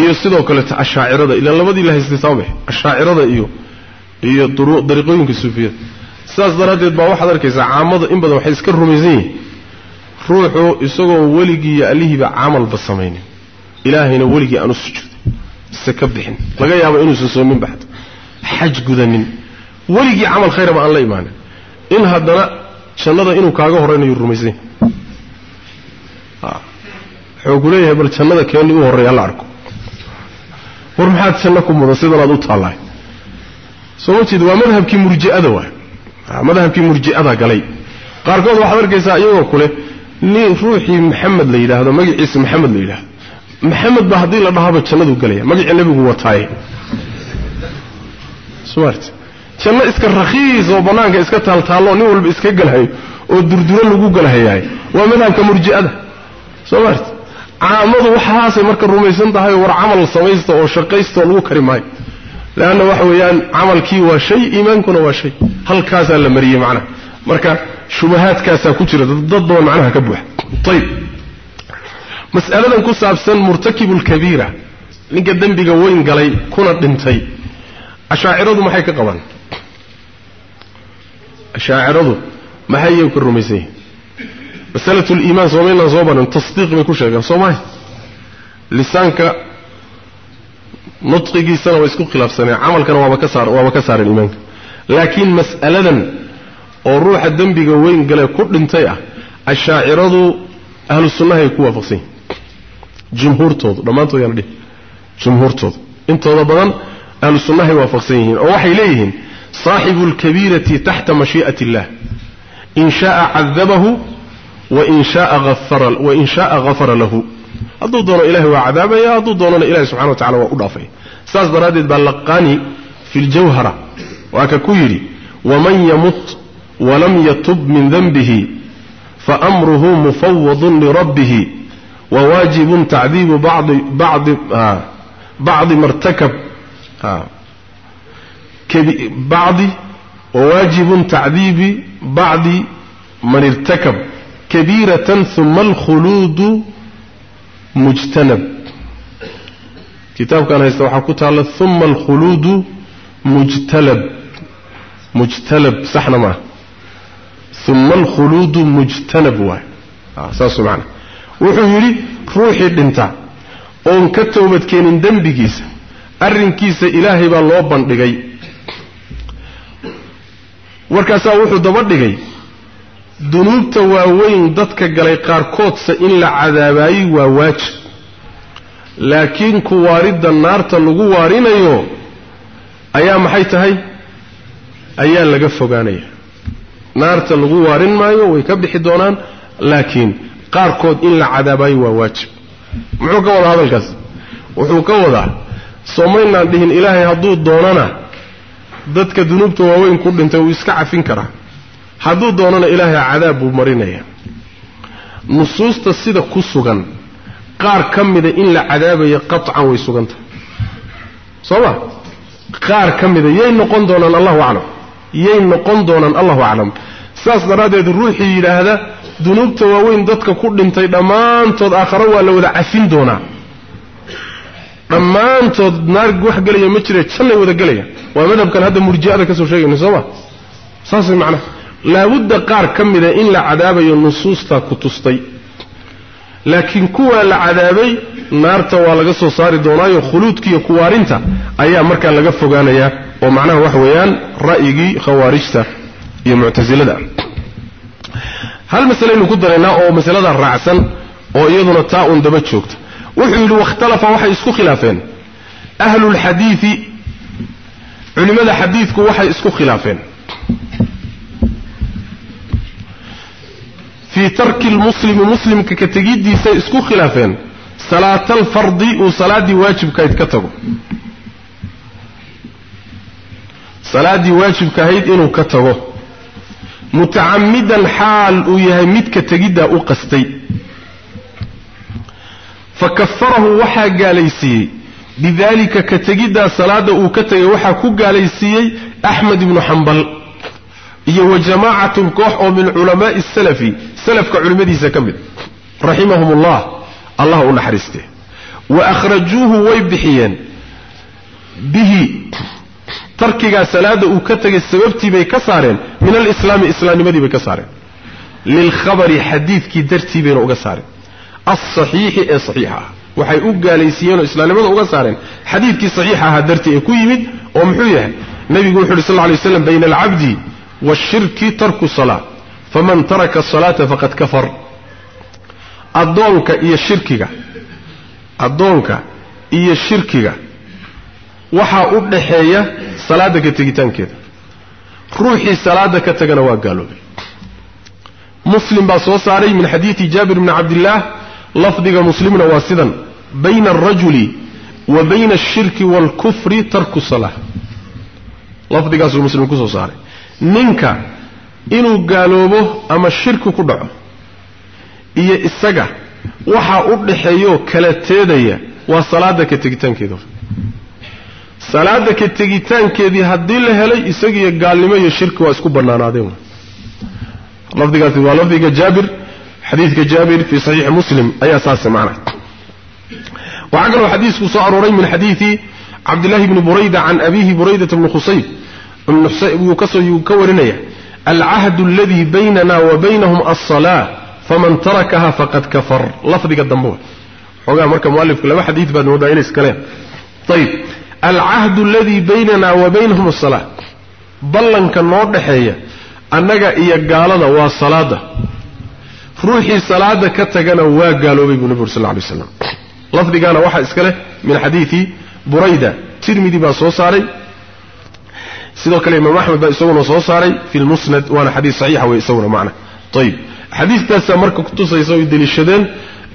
Iyo sidoo kaleeta ashaacirada ilaa labadii la haystay saame ashaacirada iyo iyo dariiqooyinka suufiyada. Sidaas daraaddeed baa waxaad arkaysaa caamada in badan waxay iska rumaysan yihiin. Ruuxu isagoo weligii iyo allihiiba camalba samaynin. Ilaahayna weligii aan u sujuuday ise ka bixin. Laga yaabo inuusan soomin baxdo xaj gudanin. Weligii camal khayraba aan la imaanin. In haddana jannada inuu kaaga horaynayo rumaysan yahay wuxuu ku leeyahay bal jannada keeni u horreeya alla arko. War maxaad janno ku mudan? Sidan aad u taallahay soo ma jeed waa madhabkii murji'ada waay. Madhabkii murji'ada galay. Qaarkood waxaad arkaysaa iyagoo kule nin ruuxii maxamed la yidhaahdo magaciisa maxamed la yidhaahdo maxamed ba haddii la dhahaba jannaduu gelaya magacii nebigu wataaye. Smart janno iska rakhiis oo bannaanka iska taaltaallo nin walba iska galahayo oo durduro lagu galahayahay waa madhabka murji'ada. Soo mart caamadu waxaasay marka rumaysan tahay war camal samaysta oo shaqaysta oo lagu kari maayo. Leanna waxa weeyaan camalkii waa shay iimaankuna waa shay. Halkaasaa la mariyey macnaha. Marka shubahaadkaasaa ku jira dad badan macnaha ka buuxa. Ayib mas'aladan ku saabsan murtakibu lkabiira ninka dembiga weyn galay kuna dhintay. Ashaaciradu maxay ka qabaan? Ashaaciradu maxay ka rumaysan yihiin masalatu liimaan soomaynaan soo barin tasdiiq bay ku sheegeen soo mahay lisaanka nudqigiisana waa isku khilaafsaneen camalkana waaba ka saar waaba ka saareen iimaanka. Laakiin mas'aladan oo ruuxa dembiga weyn gale ku dhintay ah ashaaciradu ahlu sunnahay ku waafaqsan. yihiin jumhuurtoodu dhammaantood yaana dhihi jumhuurtoodu intooda badan ahlu sunnahay waafaqsan yihiin oo waxay leeyihiin saaxibu alkabiirati taxta mashii'ati illah in shaaa cadabahu wain shaaa hafara lahu hadduu doono ilahay waa cadaabaya hadduu doonona ilahi subxana wa tacala waa u dhaafaya saas daraaddeed baa laqani fi ljawhara waa ka ku yidhi waman yamut walam yatub وواجب تعذيب بعض بعض آه، بعض ما ارتكب. آه. بعض وواجب تعذيب بعض من ارتكب. كبيرة ثم الخلود مجتنب. كتاب كان يستوحى كتالة ثم الخلود مجتلب. مجتلب صحنا ما؟ ثم الخلود مجتنب واحد. آه معنا wuxuu yidhi ruuxii dhinta oon ka toobadkeenin dembigiisa arrinkiisa ilaahay baa loo bandhigay. Warkaasaa wuxuu daba dhigay dunuubta waaweyn dadka galay qaarkoodse in la cadaabaayey waa waajib. Laakiin ku waaridda naarta lagu waarinayo ayaa maxay tahay? Ayaa laga fogaanaya. Naarta lagu waarin maayo way ka bixi doonaan laakiin qaarkood in la cadaabayo waa waajib. Muxuu ka wadaa hadalkaas? Wuxuu ka wadaa soomaynaan dhihin ilaahay hadduu doonana dadka dunuubta waaweyn ku dhintay wuu iska cafin karaa hadduu doonana ilaahay cadaab buu marinaya nusuusta sida ku sugan qaar ka mida in la cadaabayo qaطcan way sugantahay soo ma? Qaar ka mida yay noqon doonaan allahu aclam. Yay noqon doonaan allahu aclam. Saas daraaddeed ruuxii yidhaahda dunuubta waaweyn dadka ku dhintay dhammaantood aakharo waa la wada cafin doonaa. Dhammaantood naar wax gelaya ma jire jannay wada gelaya. Waa madhabkan hadda murji'ada ka soo sheegayna soo ma? Saasay macnaha laabudda qaar ka mida in la cadaabayo nusuustaa ku tustay. Laakiin kuwaa la cadaabay naarta waa laga soo saari doonaayo khuluudkiiyo kuwaarinta ayaa markaa laga fogaanayaa oo macnaha wax weeyaan ra'yigii khawaarijta iyo muctasilada hal masalaynu ku daraynaa oo masalada raacsan oo iyaduna taa uun daba joogta. Wuxuu yidhi wakhtalafa waxay isku khilaafeen. Ahlulxadiidi culimmada xadiidku waxay isku khilaafeen. Fii tarki lmuslimi muslimka ka tegiddiisay isku khilaafeen. Salaata alfardi uu salaaddii waajibkahayd ka tago. Salaaddii waajibkahayd inuu ka tago متعمدا حال ويهي متك تجده أقستي فكفره وحا قاليسي. بذلك كتجده صلاة أكتي وحا كقاليسي أحمد بن حنبل. يو جماعة الكوح ومن علماء السلفي سلف علماء ديسا كمد رحمهم الله. الله أولا حرسته. وأخرجوه ويبحيا به. تركيه سلاة أكتغي السببتي بي min alislaami islaamnimadii bay ka saareen. Lilkhabari xadiidkii dartii bayna uga saareen. Alsaxiixi ee saxiixa ah. Waxay u gaalaysiiyeen oo islaamnimada uga saareen. Xadiidkii saxiixa ahaa dartii ee ku yimid oo muxuu yahay? Nebigu wuxu uhi sal ly slam bayna alcabdi washirki tarku salaa faman taraka asalaata faqad kafar. Addoonka iyo shirkiga. Addoonka iyo shirkiga. Waxaa u dhaxeeya salaada ka tegitaankeeda ruuxii salaada ka tagana waa gaaloobay muslim baa soo saaray min xadiidi jaabir bni cabdillaah lafdiga muslimna waa sidan bayna alrajuli wa bayna alshirki waalkufri tarku salaa lafdigaasuu muslim ku soo saaray. Ninka inuu gaaloobo ama shirki ku dhaco iyo isaga waxaa u dhaxeeyaoo kala teedaya waa salaada ka tegitaankeeda salaada ka tegitaankeedii haddii la helay isagiiyo gaalnimo iyo shirki waa isku bannaanaadeen lafdigaasi waa lafdiga jaabir xadiidka jaabir fii saxiixi muslim ayaa saase macna waxaa kaloo xadiisku soo arooray min xadiidi cabdillahi bni burayda can abihi buraydata bni khusayb yuu ka warinaya alcahdu aladii baynana wa baynahum alsalaa faman tarakaha faqad kafar lafdiga dambe xoogaa marka mualifku laba xadiid baad moodaa inay iskaleen ayib العهد الذي بيننا وبينهم الصلاة. بلن كنور دحية أنك إيقالنا والصلاة روحي صلاة كتقنا وقالوا بيبن نبي صلى الله عليه وسلم. لفظ قال واحد اسكله من حديث بريدة. ترمذي بصوص علي سيدوك الإمام أحمد بيسونا صوص علي في المسند وأنا حديث صحيح ويسونا معنا طيب حديث تاسا مركو كتوسا يسوي الدليل الشدين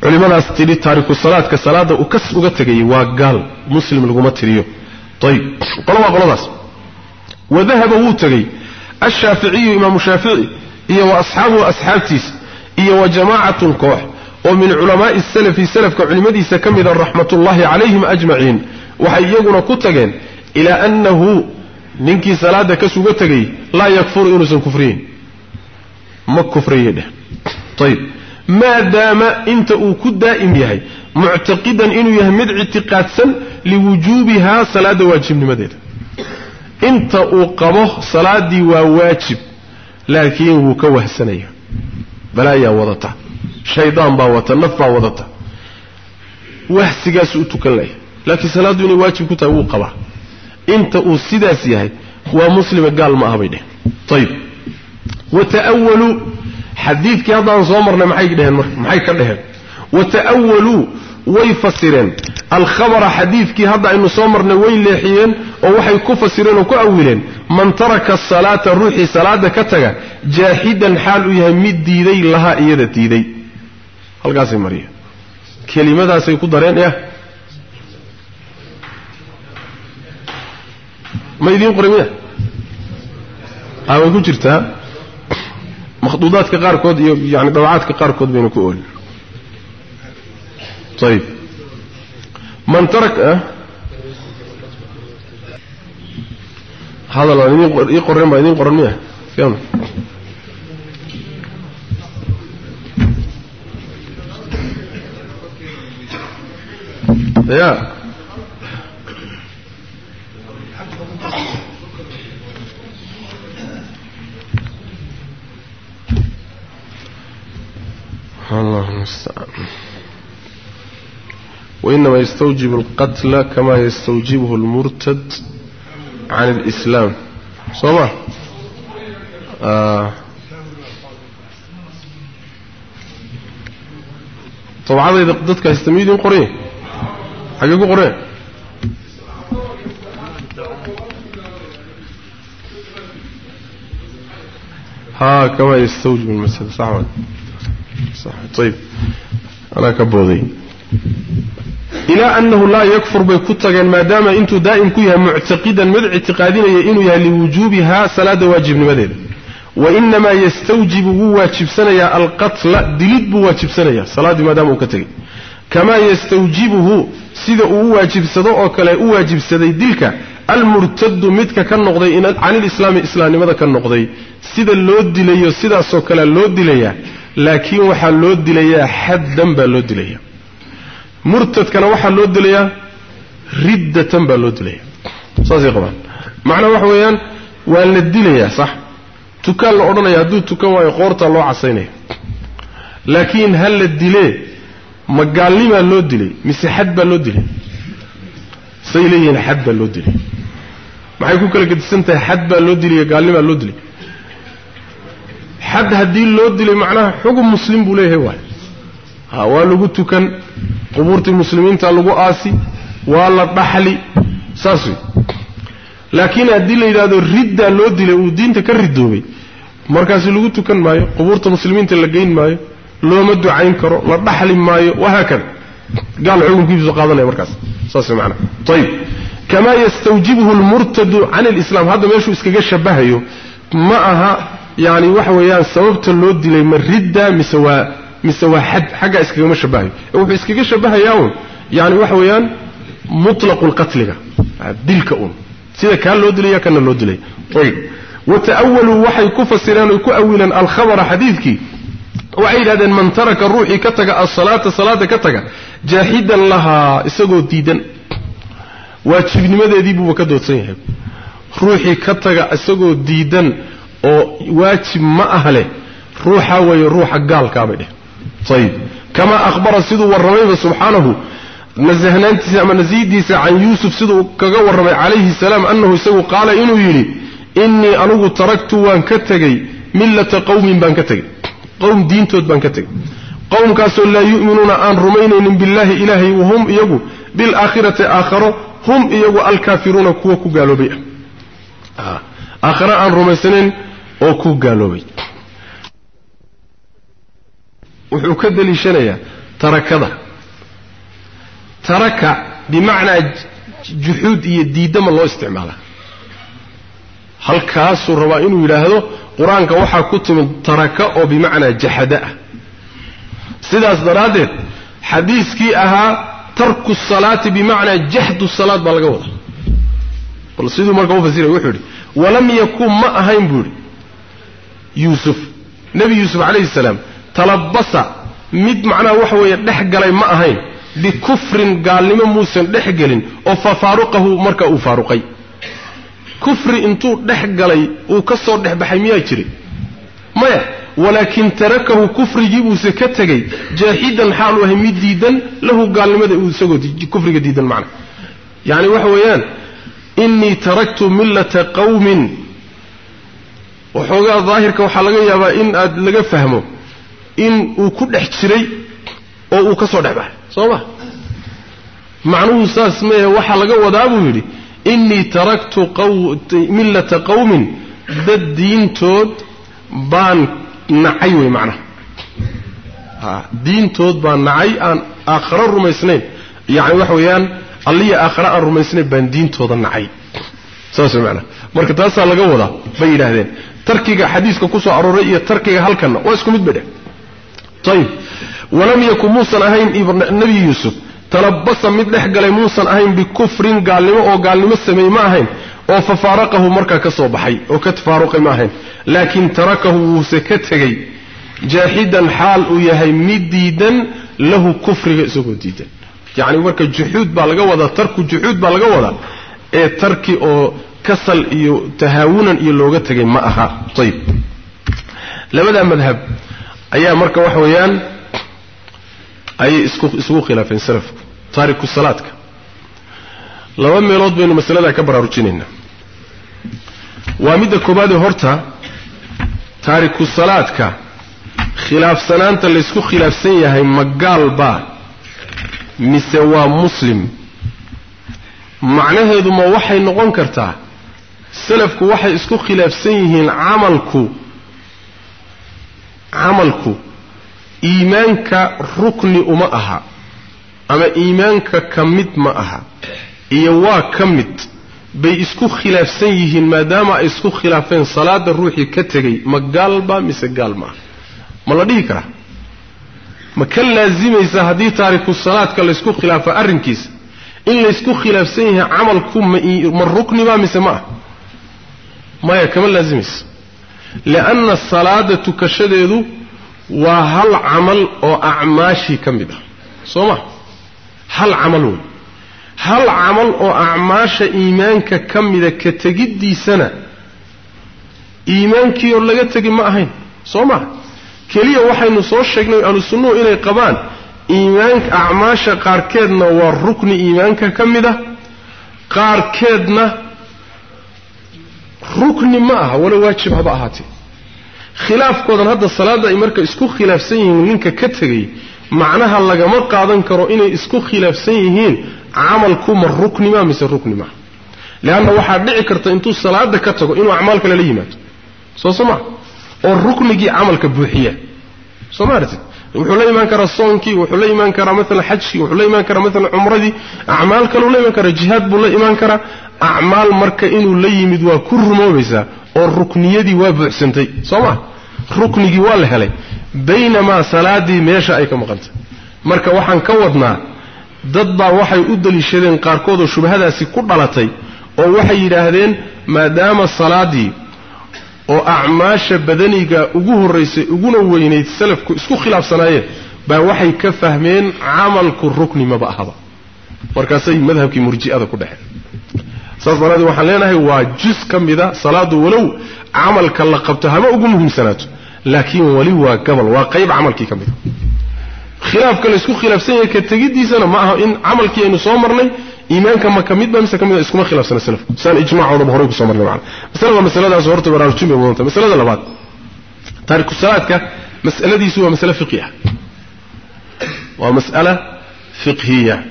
علماء استري تارك الصلاة كصلاة وكسب وقتكي وقال مسلم لقومة تريو طيب طلبوا قلوا ناس وذهب ووتكي الشافعي إمام الشافعي إيه وأصحابه أصحابتيس إيه وجماعة كوح ومن علماء السلف في سلف كعلمة دي سكمل رحمة الله عليهم أجمعين وحيقنا كتكين إلى أنه ننكي صلاة كسب وقتكي لا يكفر إنسان كفرين ما كفرين طيب maadaama inta uu ku daa'im yahay muctaqidan inuu yahay mid ictiqaadsan liwujuubihaa salaada waajibnimadeeda. Inta uu qabo salaaddii waa waajib laakiin wuu ka wahsanaya balaayaa wadata. Shaydaan baa wata naf baa wadata. Wahsigaasuu u tukan laya laakiin salaaddu inay waajib ku tahay wuu qabaa. Inta uu sidaas yahay waa muslima gaal ma aha bay dheheen. Ayib wa ta'awaluu xadiidkii haddaan soo marnay maxay dheheen marka? Maxay ka dheheen wa ta'awaluu way fasireen. Alkhabara xadiidkii hadda aynu soo marnay way leexiyeen oo waxay ku fasireen oo ku awileen man taraka asalaata ruuxii salaada ka taga jaaxidan xaal uu yahay mid diiday lahaa iyada diiday. Halkaasay mariya kelimadaasay ku dareen yah ma idiin qoray miya? A way ku jirtaa makhduudaadka qaarkood iyo yani dabacaadka qaarkood bayna ku oolin ayib man taraka hadal aan ii qoreen baa idiin qoran miya? Fian ya الله المستعان. وإنما يستوجب القتل كما يستوجبه المرتد عن الإسلام. صباح. آه. طبعا إذا قدتك يستميدين قرين. حقيقة قرين. ها كما يستوجب المسألة صح صح. طيب. أنا كبوضي إلى أنه لا يكفر بكتغا ما دام أنت دائم كيها معتقدا مد اعتقادين يئنها لوجوبها صلاة واجب نمدين وإنما يستوجب واجب سنة القتل دليل بواجب سنة صلاة ما دام أكتغي كما يستوجبه سيدا واجب سدو وكلا واجب سدا دلك المرتد متك كان نقضي عن الإسلام إسلام ماذا كان نقضي سيدا لو دليو سيدا سوكلا لو دليا. Laakiin waxaa loo dilayaa xaddan baa loo dilaya. Murtadkana waxaa loo dilayaa riddatan baa loo dilaya. Saasay qabaan. Macnaha waxa weeyaan waa la dilayaa sax? Tukaan la odhanaya hadduu tukan waayo qoortaa loo casaynaya. Laakiin ha la dilee ma gaalnimaa loo dilay mise xad baa loo dilay? Say leeyihiin xad baa loo dilay. Maxay ku kala gedisan tahay xad baa loo dilay gaalnimaa loo dilay xad haddii loo dilay macnaha xugum muslim buu leeyahay waay. Ha waa lagu tukan qubuurtii muslimiinta lagu aasi waa la dhaxli saas wey laakiin haddii la yidhahdo riddaa loo dilay uu diinta ka ridoobay markaasi lagu tukan maayo qubuurta muslimiinta la geyn maayo looma ducayn karo la dhaxli maayo wahaakada gaal xukunkiisu qaadanaya markaas saas macnaha. Ayib kamaa yastawjibuhu lmurtadu can alislam hadda meeshuu iskaga shabahayo ma aha yani waxa weeyaan sababta loo dilay ma ridda mise waa mise waa xad xaggaa iskagama shabahayo wuxuu iskaga shabahayaa un yani waxa weeyaan mutlaqu lqatliga dilka un sida kaa loo dilaya kana loo dilay. Ayib. Wata'awaluu waxay ku fasireen oy ku awileen alkhabara xadiidkii. Waxay yidhahdeen man taraka ruuxii ka taga asalaata salaada ka taga jaaxidan lahaa isagoo diidan. Waajibnimadeedii buuba ka doodsan yahay. Ruuxii ka taga isagoo diidan oo waajib ma ah leh ruuxa weeye ruuxa gaalkaabay dheh. Ayib kamaa ahbara siduu warramayba subxaanahu nasahnaantiisa ama nasiidiisa can yuusuf siduu kaga warramay calayhi salaam annahu isagu qaala inuu yidhi innii anugu taraktu waan ka tegey millata qowmin baan ka tegey. Qowm diintood baan ka tegey. Qowmkaasoo laa yu'minuuna aan rumaynaynin billaahi ilaahay wahum iyagu bilaakhirati aakharo hum iyagu alkaafiruuna kuwa ku gaaloobay ah. Aakhare aan rumaysanayn oo ku gaaloobay wuxuu ka deliishanayaa tarakada. Taraka bimacnaa juxuud iyo diidama loo isticmaalaa. Halkaasuu rabaa inuu yidhaahdo qur'aanka waxaa ku timid taraka oo bimacnaa jaxada ah. Sidaas daraaddeed xadiiskii ahaa tarku salaati bimacnaa jaxdu salaad baa laga wadaa. Bal siduu marka u fasiray wuxuu yidhi walam yakun ma ahayn buu yidhi yuusuf. Nebi yuusuf calayhi salaam talabasa mid macnaha waxa weeye dhex galay ma ahayn. Bikufrin gaalnimo muusan dhex gelin oo fa faaruqahu marka uu faaruqay. Kufri intuu dhex galay uu ka soo dhex baxay miyaa jiray? Maya walaakin tarakahu kufrigii buuse ka tegey jaaxidan xaalu ahay mid diidan lahu gaalnimada uu isagoo kufriga diidan macna. Yacni waxa weeyaan innii taraktu millata qawmin waxoogaa daahirka waxaa laga yaabaa in aad laga fahmo in uu ku dhex jiray oo uu ka soo dhex baxay. Soo ma? Macnuhu saas meehe waxaa laga wadaa buu yidhi innii taraktu millata qawmin dad diintood baan nacay wey macnaha. Diintood baan nacay aan aakharo rumaysnayn. Yacni waxa weeyaan alliya aakhare aan rumaysnayn baan diintooda nacay. Saas wey macnaha. Marka taasaa laga wadaa bay yidhaahdeen tarkiga xadiiska ku soo arooray iyo tarkiga halkanna. Waa isku mid bay dheh ayib walam yakun muusan ahayn nebi yuusuf. Talabasa mid dhex galay muusan ahayn bikufrin gaalnimo oo gaalnimo sameeyey ma ahayn oo fa markaa ka soo baxay oo ka faaruqay ma ahayn. Laakiin tarakahu wuuse ka tegey. Jaaxidan xaal uu yahay mid diidan lahu kufriga isagoo diidan. Yacni marka juxuud baa laga wadaa tarku juxuud baa laga wadaa ee tarki oo kasal iyo tahaawunan iyo looga tegay ma aha. Ayib labadaa madhab ayaa marka waxa weeyaan ayay isku isugu khilaafeen salafku taariku salaadka. Laba meelood baynu masaladaa ka baraarujinaynaa waa midda koobaadee horta taariku salaadka khilaafsanaanta laysku khilaafsan yahay ma gaal baa mise waa muslim? Macnaheedu ma waxay noqon kartaa salafku waxay isku khilaafsan yihiin camalku camalku iimaanka rukni uma aha ama iimaanka ka mid ma aha iyo waa ka mid. Bay isku khilaafsan yihiin maadaama ay isku khilaafeen salaada ruuxii ka tegey ma gaalba mise gaal ma aha? Ma la dhihi karaa? Ma ka laasimaysa haddii taariku salaadka laysku khilaafo arrinkiisa? In laysku khilaafsan yahay camalku ma rukniba mise ma ah maya kama laasimaysa lianna salaada tukashadeedu waa hal camal oo acmaashii ka mid ah. Soo ma? Hal camal wey hal camal oo acmaasha iimaanka ka mida ka tegiddiisana iimaankii oo laga tegi ma ahayn. Soo ma? Keliya waxaynu soo sheegnay ahlu sunnuhu inay qabaan iimaanka acmaasha qaarkeedna waa rukni iimaanka ka mid ah. Qaarkeedna rukni ma aha wala waajib haba ahaatee. Khilaafkoodan hadda salaadda ay marka isku khilaafsan yihiin ninka ka tegay macnaha lagama qaadan karo inay isku khilaafsan yihiin camalku ma rukni ma mise rukni maa leanna waxaa dhici karta intuu salaada ka tago inuu acmaal kale la yimaado. Soo maa oo ruknigii camalka buuxiya. Soo ma aragtid? Wuxuu la imaan karaa soonkii wuxuu la imaan karaa maalan xajkii wuxuu la imaan karaa maalan cumradii acmaal kaleu la imaan karaa jihaad buu la imaan karaa acmaal marka inuu la yimid waa ku rumoobaysaa oo rukniyadii waa buuxsantay soo ma? Ruknigii waa la helay. Baynamaa salaadii meesha ay ka maqantay. Marka waxaan ka wadnaa dad baa waxay u daliishadeen qaarkood oo shubhadaasi ku dhalatay oo waxay yidhaahdeen maadaama salaadii oo acmaasha badaniga ugu horraysay uguna weynayd salafku isku khilaafsanaayeen baa waxay ka fahmeen camalku rukni maba ahaba. Markaasay madhabkii murji'ada ku dhexeen صلاة صلاة وحلينها هي واجس كم بذا صلاة ولو عمل كلا قبتها ما أقوله سنوات لكن ولي وكمل وقيب عمل كي كم بذا. خلاف كلا إسكو خلاف سنة كتجد دي سنة. معها إن عمل كي إنه صامرني إيمان كم كميت بمسا كم بذا إسكو ما خلاف سنة سلف. سنة إجماع ورب هروب صامر لنا مسألة مسألة ده صورت برا الكتب وانت. مثلا ده لبعض. تارك الصلاة كا مسألة دي سوى مسألة فقهية. ومسألة فقهية.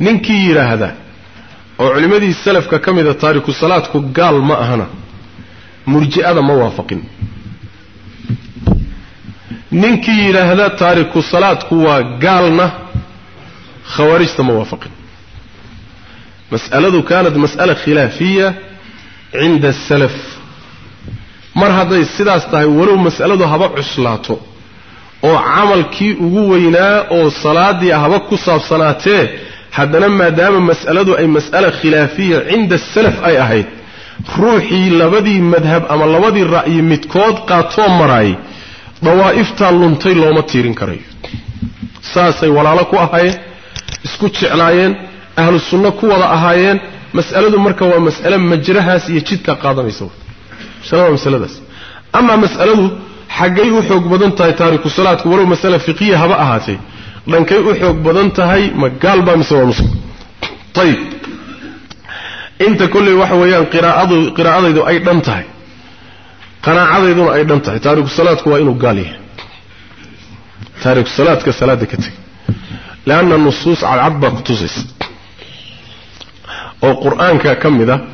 نكير هذا. Oo culimmadii salafka ka mida taariku salaadku gaal ma ahana murji'ada ma waafaqin. Ninkii yidhaahda taariku salaadku waa gaalna khawaarijta ma waafaqin. Mas'aladu kaanat mas'ala khilaafiya cinda asalaf mar hadday sidaas tahay walow mas'aladu haba cuslaato oo camalkii ugu weynaa oo salaadii haba ku saabsanaatee haddana maadaama mas'aladu ay mas'ala khilaafiya cinda asalaf ay ahayd ruuxii labadii madhab ama labadii ra'yi midkood qaatoo maraayay dawaa'iftaa luntay looma tiirin karayo. Saasay walaalo ku ahaayeen isku jeclaayeen ahlu sunno ku wada ahaayeen mas'aladu marka waa mas'ale majrahaas iyo jidka qaadanaysa waa masaladaas amaa mas'aladu xaggay u xoog badan tahay taariku salaadku walow masale fiqiya haba ahaatee من كي أحيوك بدنتهي ما قال بامسوا مسلم طيب انت كل وحويان قراءة ذو أي دنتهي قناعة ذو أي دنتهي تارك الصلاة هو إنه قاليه تارك الصلاة كالصلاة كتك لأن النصوص على عبا قتزس وقرآن كم ذا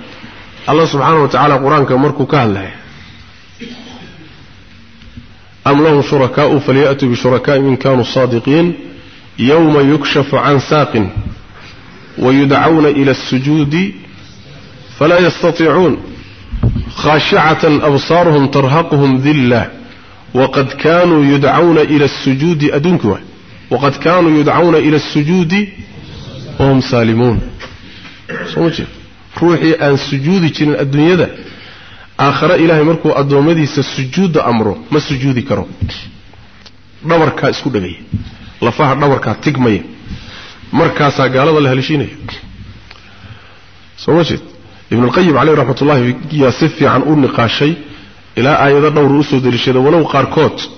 الله سبحانه وتعالى قرآن كمركو كهل له أم لهم شركاء فليأتوا بشركاء إن كانوا صادقين يوم يكشف عن ساق ويدعون إلى السجود فلا يستطيعون. خاشعة أبصارهم ترهقهم ذلة. وقد كانوا يدعون إلى السجود أدنكوا وقد كانوا يدعون إلى السجود وهم سالمون. صمتي روحي أن سجودي كن الدنيا ده. آخر إله مركو أدومدي سجود أمره. ما سجودي كرو. نمر كاسكو دقيه لفها دورك تجمعي مركز قال الله هل شيء سمعت ابن القيم عليه رحمة الله يصف عن أول نقاشي إلى أيضا نور أسود الشيء ولو قاركوت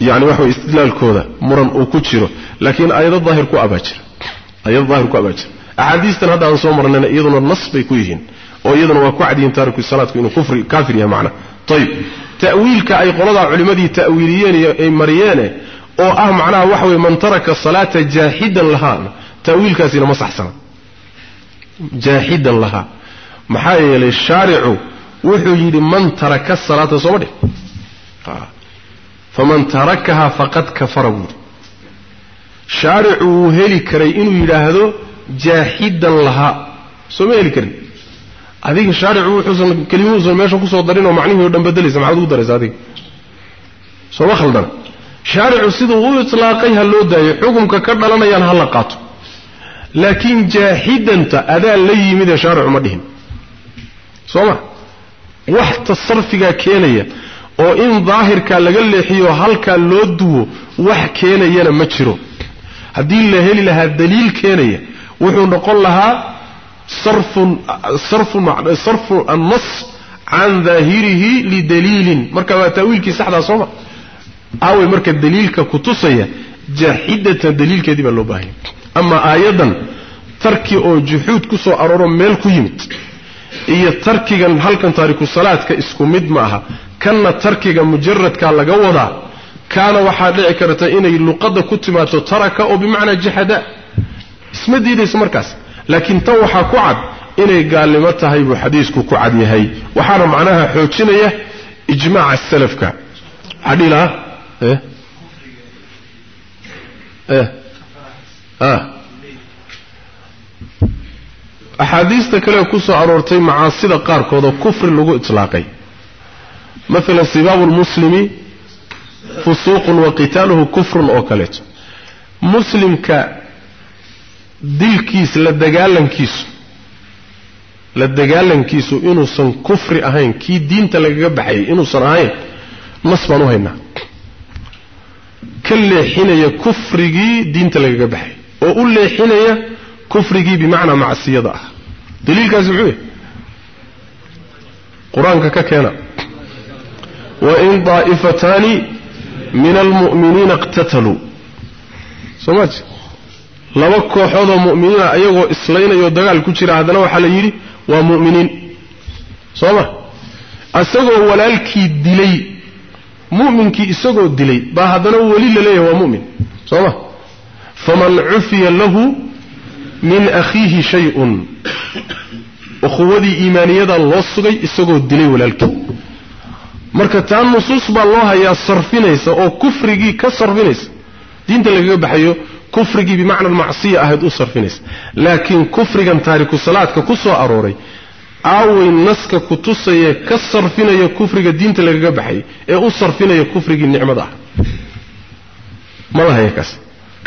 يعني واحد استدلال كذا مرن أو كتشره لكن أيضا ظاهر كأبجر أيضا ظاهر كأبجر أحاديث هذا عن صومر أن أيضا النص بيكوهن أو أيضا وقعدين تارك الصلاة كأنه كفر كافر يا معنى طيب تأويل كأي قرضة علماء دي تأويليين أي مريانة oo ah macnaha waxa weye man taraka salaata jaaxidan lahaana ta'wiilkaasina ma saxsana. Jaaxidan lahaa. Maxaa yeelay shaaricu wuxuu yidhi man taraka salaata sooma dhih? Faman tarakaha faqad kafara buuri shaaricu wuu heli karay inuu yidhaahdo jaaxidan lahaa. Soo ma heli karin. Adiga shaaricu wuxuusan kelimuhuusan meesha ku soo darin oo macnihii o dhan bedelaysa maxaad ugu daraysa adiga? Sooma khaldana shaaricu siduu u itlaaqay ha loo daayo xukumka ka dhalanayaan ha la qaato. Laakiin jaaxidanta adaa la yimidee shaaricu ma dhihin. Soo ma? Wax tasarfigaa keenaya oo in daahirkaa laga leexiyo halkaa loo duwo wax keenayana ma jiro. Haddii la heli lahaa daliil keenaya wuxuu noqon lahaa sarfu annas can daahirihi lidaliilin. Marka waa taawiilkii saxdaa sooma aaway marka daliilka kutusaya jaaxidatan daliilkeedii baa loo baahanya ama aayaddan tarki oo juxuud ku soo arooro meel ku yimid iyo tarkigan halkan taariku salaadka isku mid ma aha kanna tarkiga mujaradkaa laga wadaa kaana waxaa dhici karta inay luqadda ku timaado taraka oo bimacnaa jaxada isma diidayso markaas. Laakiin tan waxaa ku cad inay gaalnimo tahay buu xadiisku ku cad yahay. Waxaana macnaha xoojinaya ijmaaca salafka. Waxaa eh eh ah axaadiista kale ku soo aroortay macaasida qaarkood oo kufri lagu itlaaqay maalan sibaabu lmuslimi fusuuqun wa qitaaluhu kufrun oo kaleeto muslimka dilkiis la dagaalankiisu la dagaalankiisu inuusan kufri ahayn kii diinta lagaga baxayay inuusan ahayn nas baan u haynaa كل حينية كفرجي دين تلقى به وقول حينية كفرجي بمعنى مع السيادة. دليل كذبه قرآن ككنا وإن ضائفتان من المؤمنين اقتتلوا. سمعت؟ لو كحوض مؤمنين أيه وإسلاين يودق على الكشرة هذا لو حليلي ومؤمنين. صوما أستغوا ولا الكي دليل. Mu'minkii isagoo dilay baa haddana weli la leeyahay waa mu'min. Soo ma faman cufiya lahu min akhiihi shay-un. Ukhuwadii iimaaniyada loo sugay isagoo dilay walaalkii. Marka taa nusuus baa loo hayaa sarfinaysa oo kufrigii ka sarfinaysa. Diinta lagaga baxayo kufrigii bimacna macsiya ahayd u sarfinaysa. Laakiin kufrigan taariku salaadka ku soo arooray aaway naska kutusayee ka sarfinaya kufriga diinta lagaga baxayay ee u sarfinaya kufrigii nicmada ah ma la haya kaas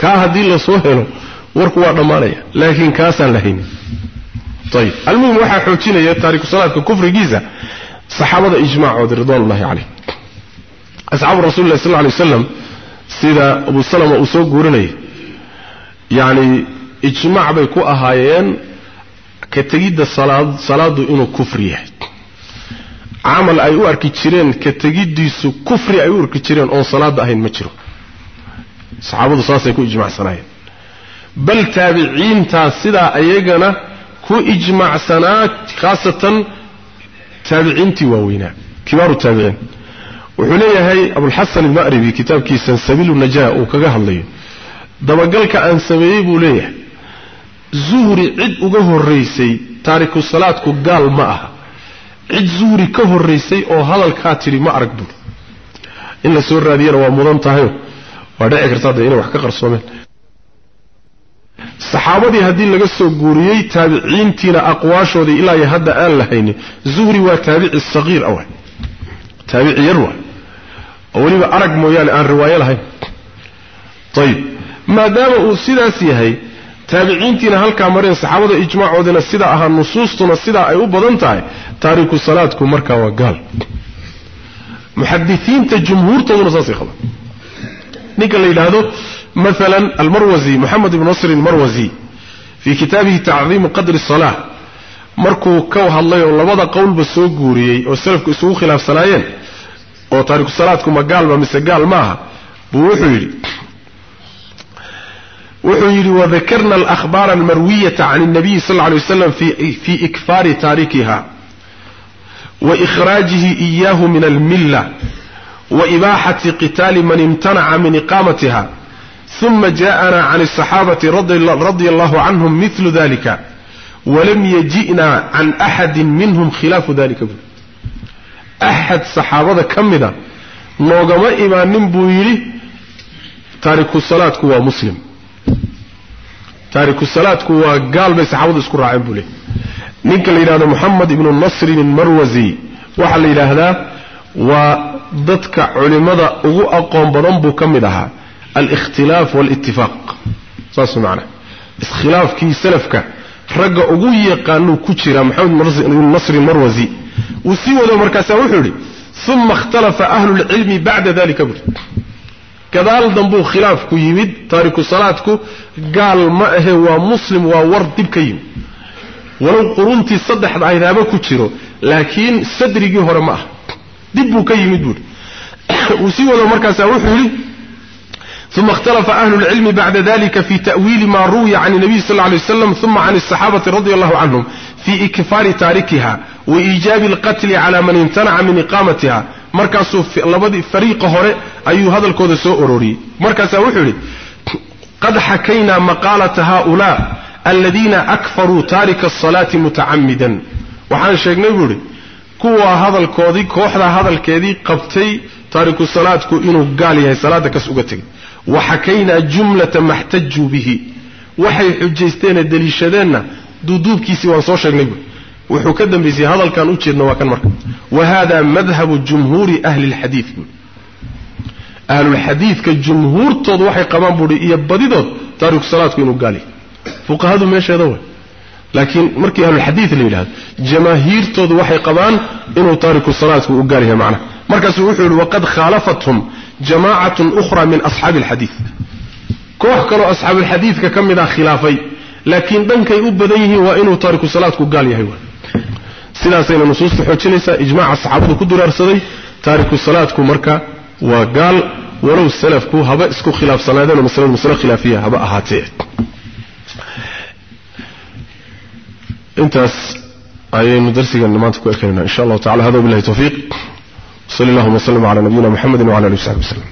kaa haddii lasoo helo warku waa dhammaanaya laakiin kaasaan la haynin ayib almuhim waxaa xoojinaya taariku salaadka kufrigiisa saxaabada ijmaacooda ridwanullahi calayh asxaabu rasuli lah sal lla alay waslam sida abu salama uu soo guurinayay yacni ijmaac bay ku ahaayeen ka tegidda salaad salaadu inuu kufri yahay. Camal ay u arki jireen ka tegiddiisu kufri ay u arki jireen oon salaada ahayn ma jiro. Saxaabadu saasay ku ijmacsanaayeen bal taabiciintaa sidaa ayagana ku ijmacsanaa khaasatan taabiciintii waaweynaa. Kibaaru taabiciin. Wuxuu leeyahay abulxasan alma'ribi kitaabkiisa sabiilu najaa uu kaga hadlayo. Dabagalka aan sameeyey buu leeyahay aha cid zuhri ka horraysay oo hadalkaa tidhi ma arag buuri in la soo raadiyana waa mudan tahayo waa dhici kartaa dee inay wax ka qarsoomeen saxaabadii haddii laga soo guuriyey taabiciintiina aqwaashoodii ilaa iyo hadda aan lahaynin zuhri waa taabici saqiir ah waay taabici yar waay oo weliba arag mooyaane aan riwaayo lahayn ayib maadaama uu sidaas yahay تابعينتنا هلكا مرين صحابة اجماع ودنا السيدة أها نصوصنا السيدة أي أو بدنتاي. تاريخ صلاتكو مركا وا محدثين تجمهور تونسي خلا. نيكلي لهادو مثلا المروزي محمد بن نصر المروزي. في كتابه تعظيم قدر الصلاة. مركو كو هالله ولبدا قول بسو غوريي أو سلف كسو خلاف صلاهين أو تاريخ صلاتكو قال ما مسقال ماها. بوخيري وحيري وذكرنا الأخبار المروية عن النبي صلى الله عليه وسلم في في إكفار تاركها وإخراجه إياه من الملة وإباحة قتال من امتنع من إقامتها. ثم جاءنا عن الصحابة رضي الله, رضي الله عنهم مثل ذلك. ولم يجئنا عن أحد منهم خلاف ذلك. أحد صحابة كمذا لو قم إيمان بويري تارك الصلاة هو مسلم. تارك الصلاة كوا قال بي صحابة اسكر راعين بولي نينك اللي هذا محمد بن النصر المروزي وحل إلى هذا dadka culimmada ugu aqoon badan buu ka mid ahaa alikhtilaaf waalitifaaq saas macnaa iskhilaafkii salafka ragga ugu yaqaanuu ku jira maxamed nasri marwasi uu sii wado markaasaa wuxuu yidhi uma ikhtalafa ahlulcilmi bacda dalika buri gadaal dambuu khilaafku yimid taariku salaadku gaal ma ahe waa muslim waa war dib ka yimid. Walow quruntii saddexda aydaaba ku jiro laakiin sadrigii hore ma ah. Dib buu ka yimid buuri. Uu sii wado markaasaa wuxuu yidhi uma ikhtalafa ahlu lcilmi bacda dalika fi ta'wiili ma ruwiya can nabiy sal ly waslam uma can asaxaabati radi allahu canhum fi ikfaari taarikiha wa iijaabi alqatli cala man imtanaca min iqaamatiha markaasuu labadii fariiqa hore ayuu hadalkooda soo uroriyey markaasaa wuxuu yidhi qad xakaynaa maqaalata haula aladiina akfaruu taarika asalaati mutacamidan waxaan sheegnay buu idhi kuwaa hadalkoodii kooxdaa hadalkeedii qabtay taariku salaadku inuu gaal yahay salaada kas uga tegay wa xakaynaa jumlata maxtajuu bihi waxay xujaysteenee deliishadeenna duuduubkiisii waan soo sheegnay buui wuxuu ka dambaysay hadalkan u jeedna waa kan marka wa hada madhabu jumhuuri ahli lxadiid buui ahlulxadiidka jumhuurtoodu waxay qabaan buuhi iyo badidood taariku salaadku inuu gaal yahay fuqahadu meesheeda way laakiin markii ahlulxadiid la yidhahdo jamaahiirtoodu waxay qabaan inuu taariku salaadku u gaal yahay macnaha markaasuu wuxuu yihi waqad khaalafathum jamaacatun ukhra min asxaabi alxadiid koox kaloo asxaabuulxadiidka ka mid ah khilaafay laakiin dhankay u badan yihiin waa inuu taariku salaadku gaal yahay sidaasayna nusuusta xoojinaysaa ijmaaca saxaabadu ku duraarsaday taariku salaadku marka waa gaal walow salafku haba isku khilaafsanaadeenoo masaladu masalo khilaafiya haba ahaatee intaas ayaynu darsigeena maanta ku ekanayna insha allahu tacala hada صلى الله وسلم على نبينا محمد وعلى آله وصحبه وسلم.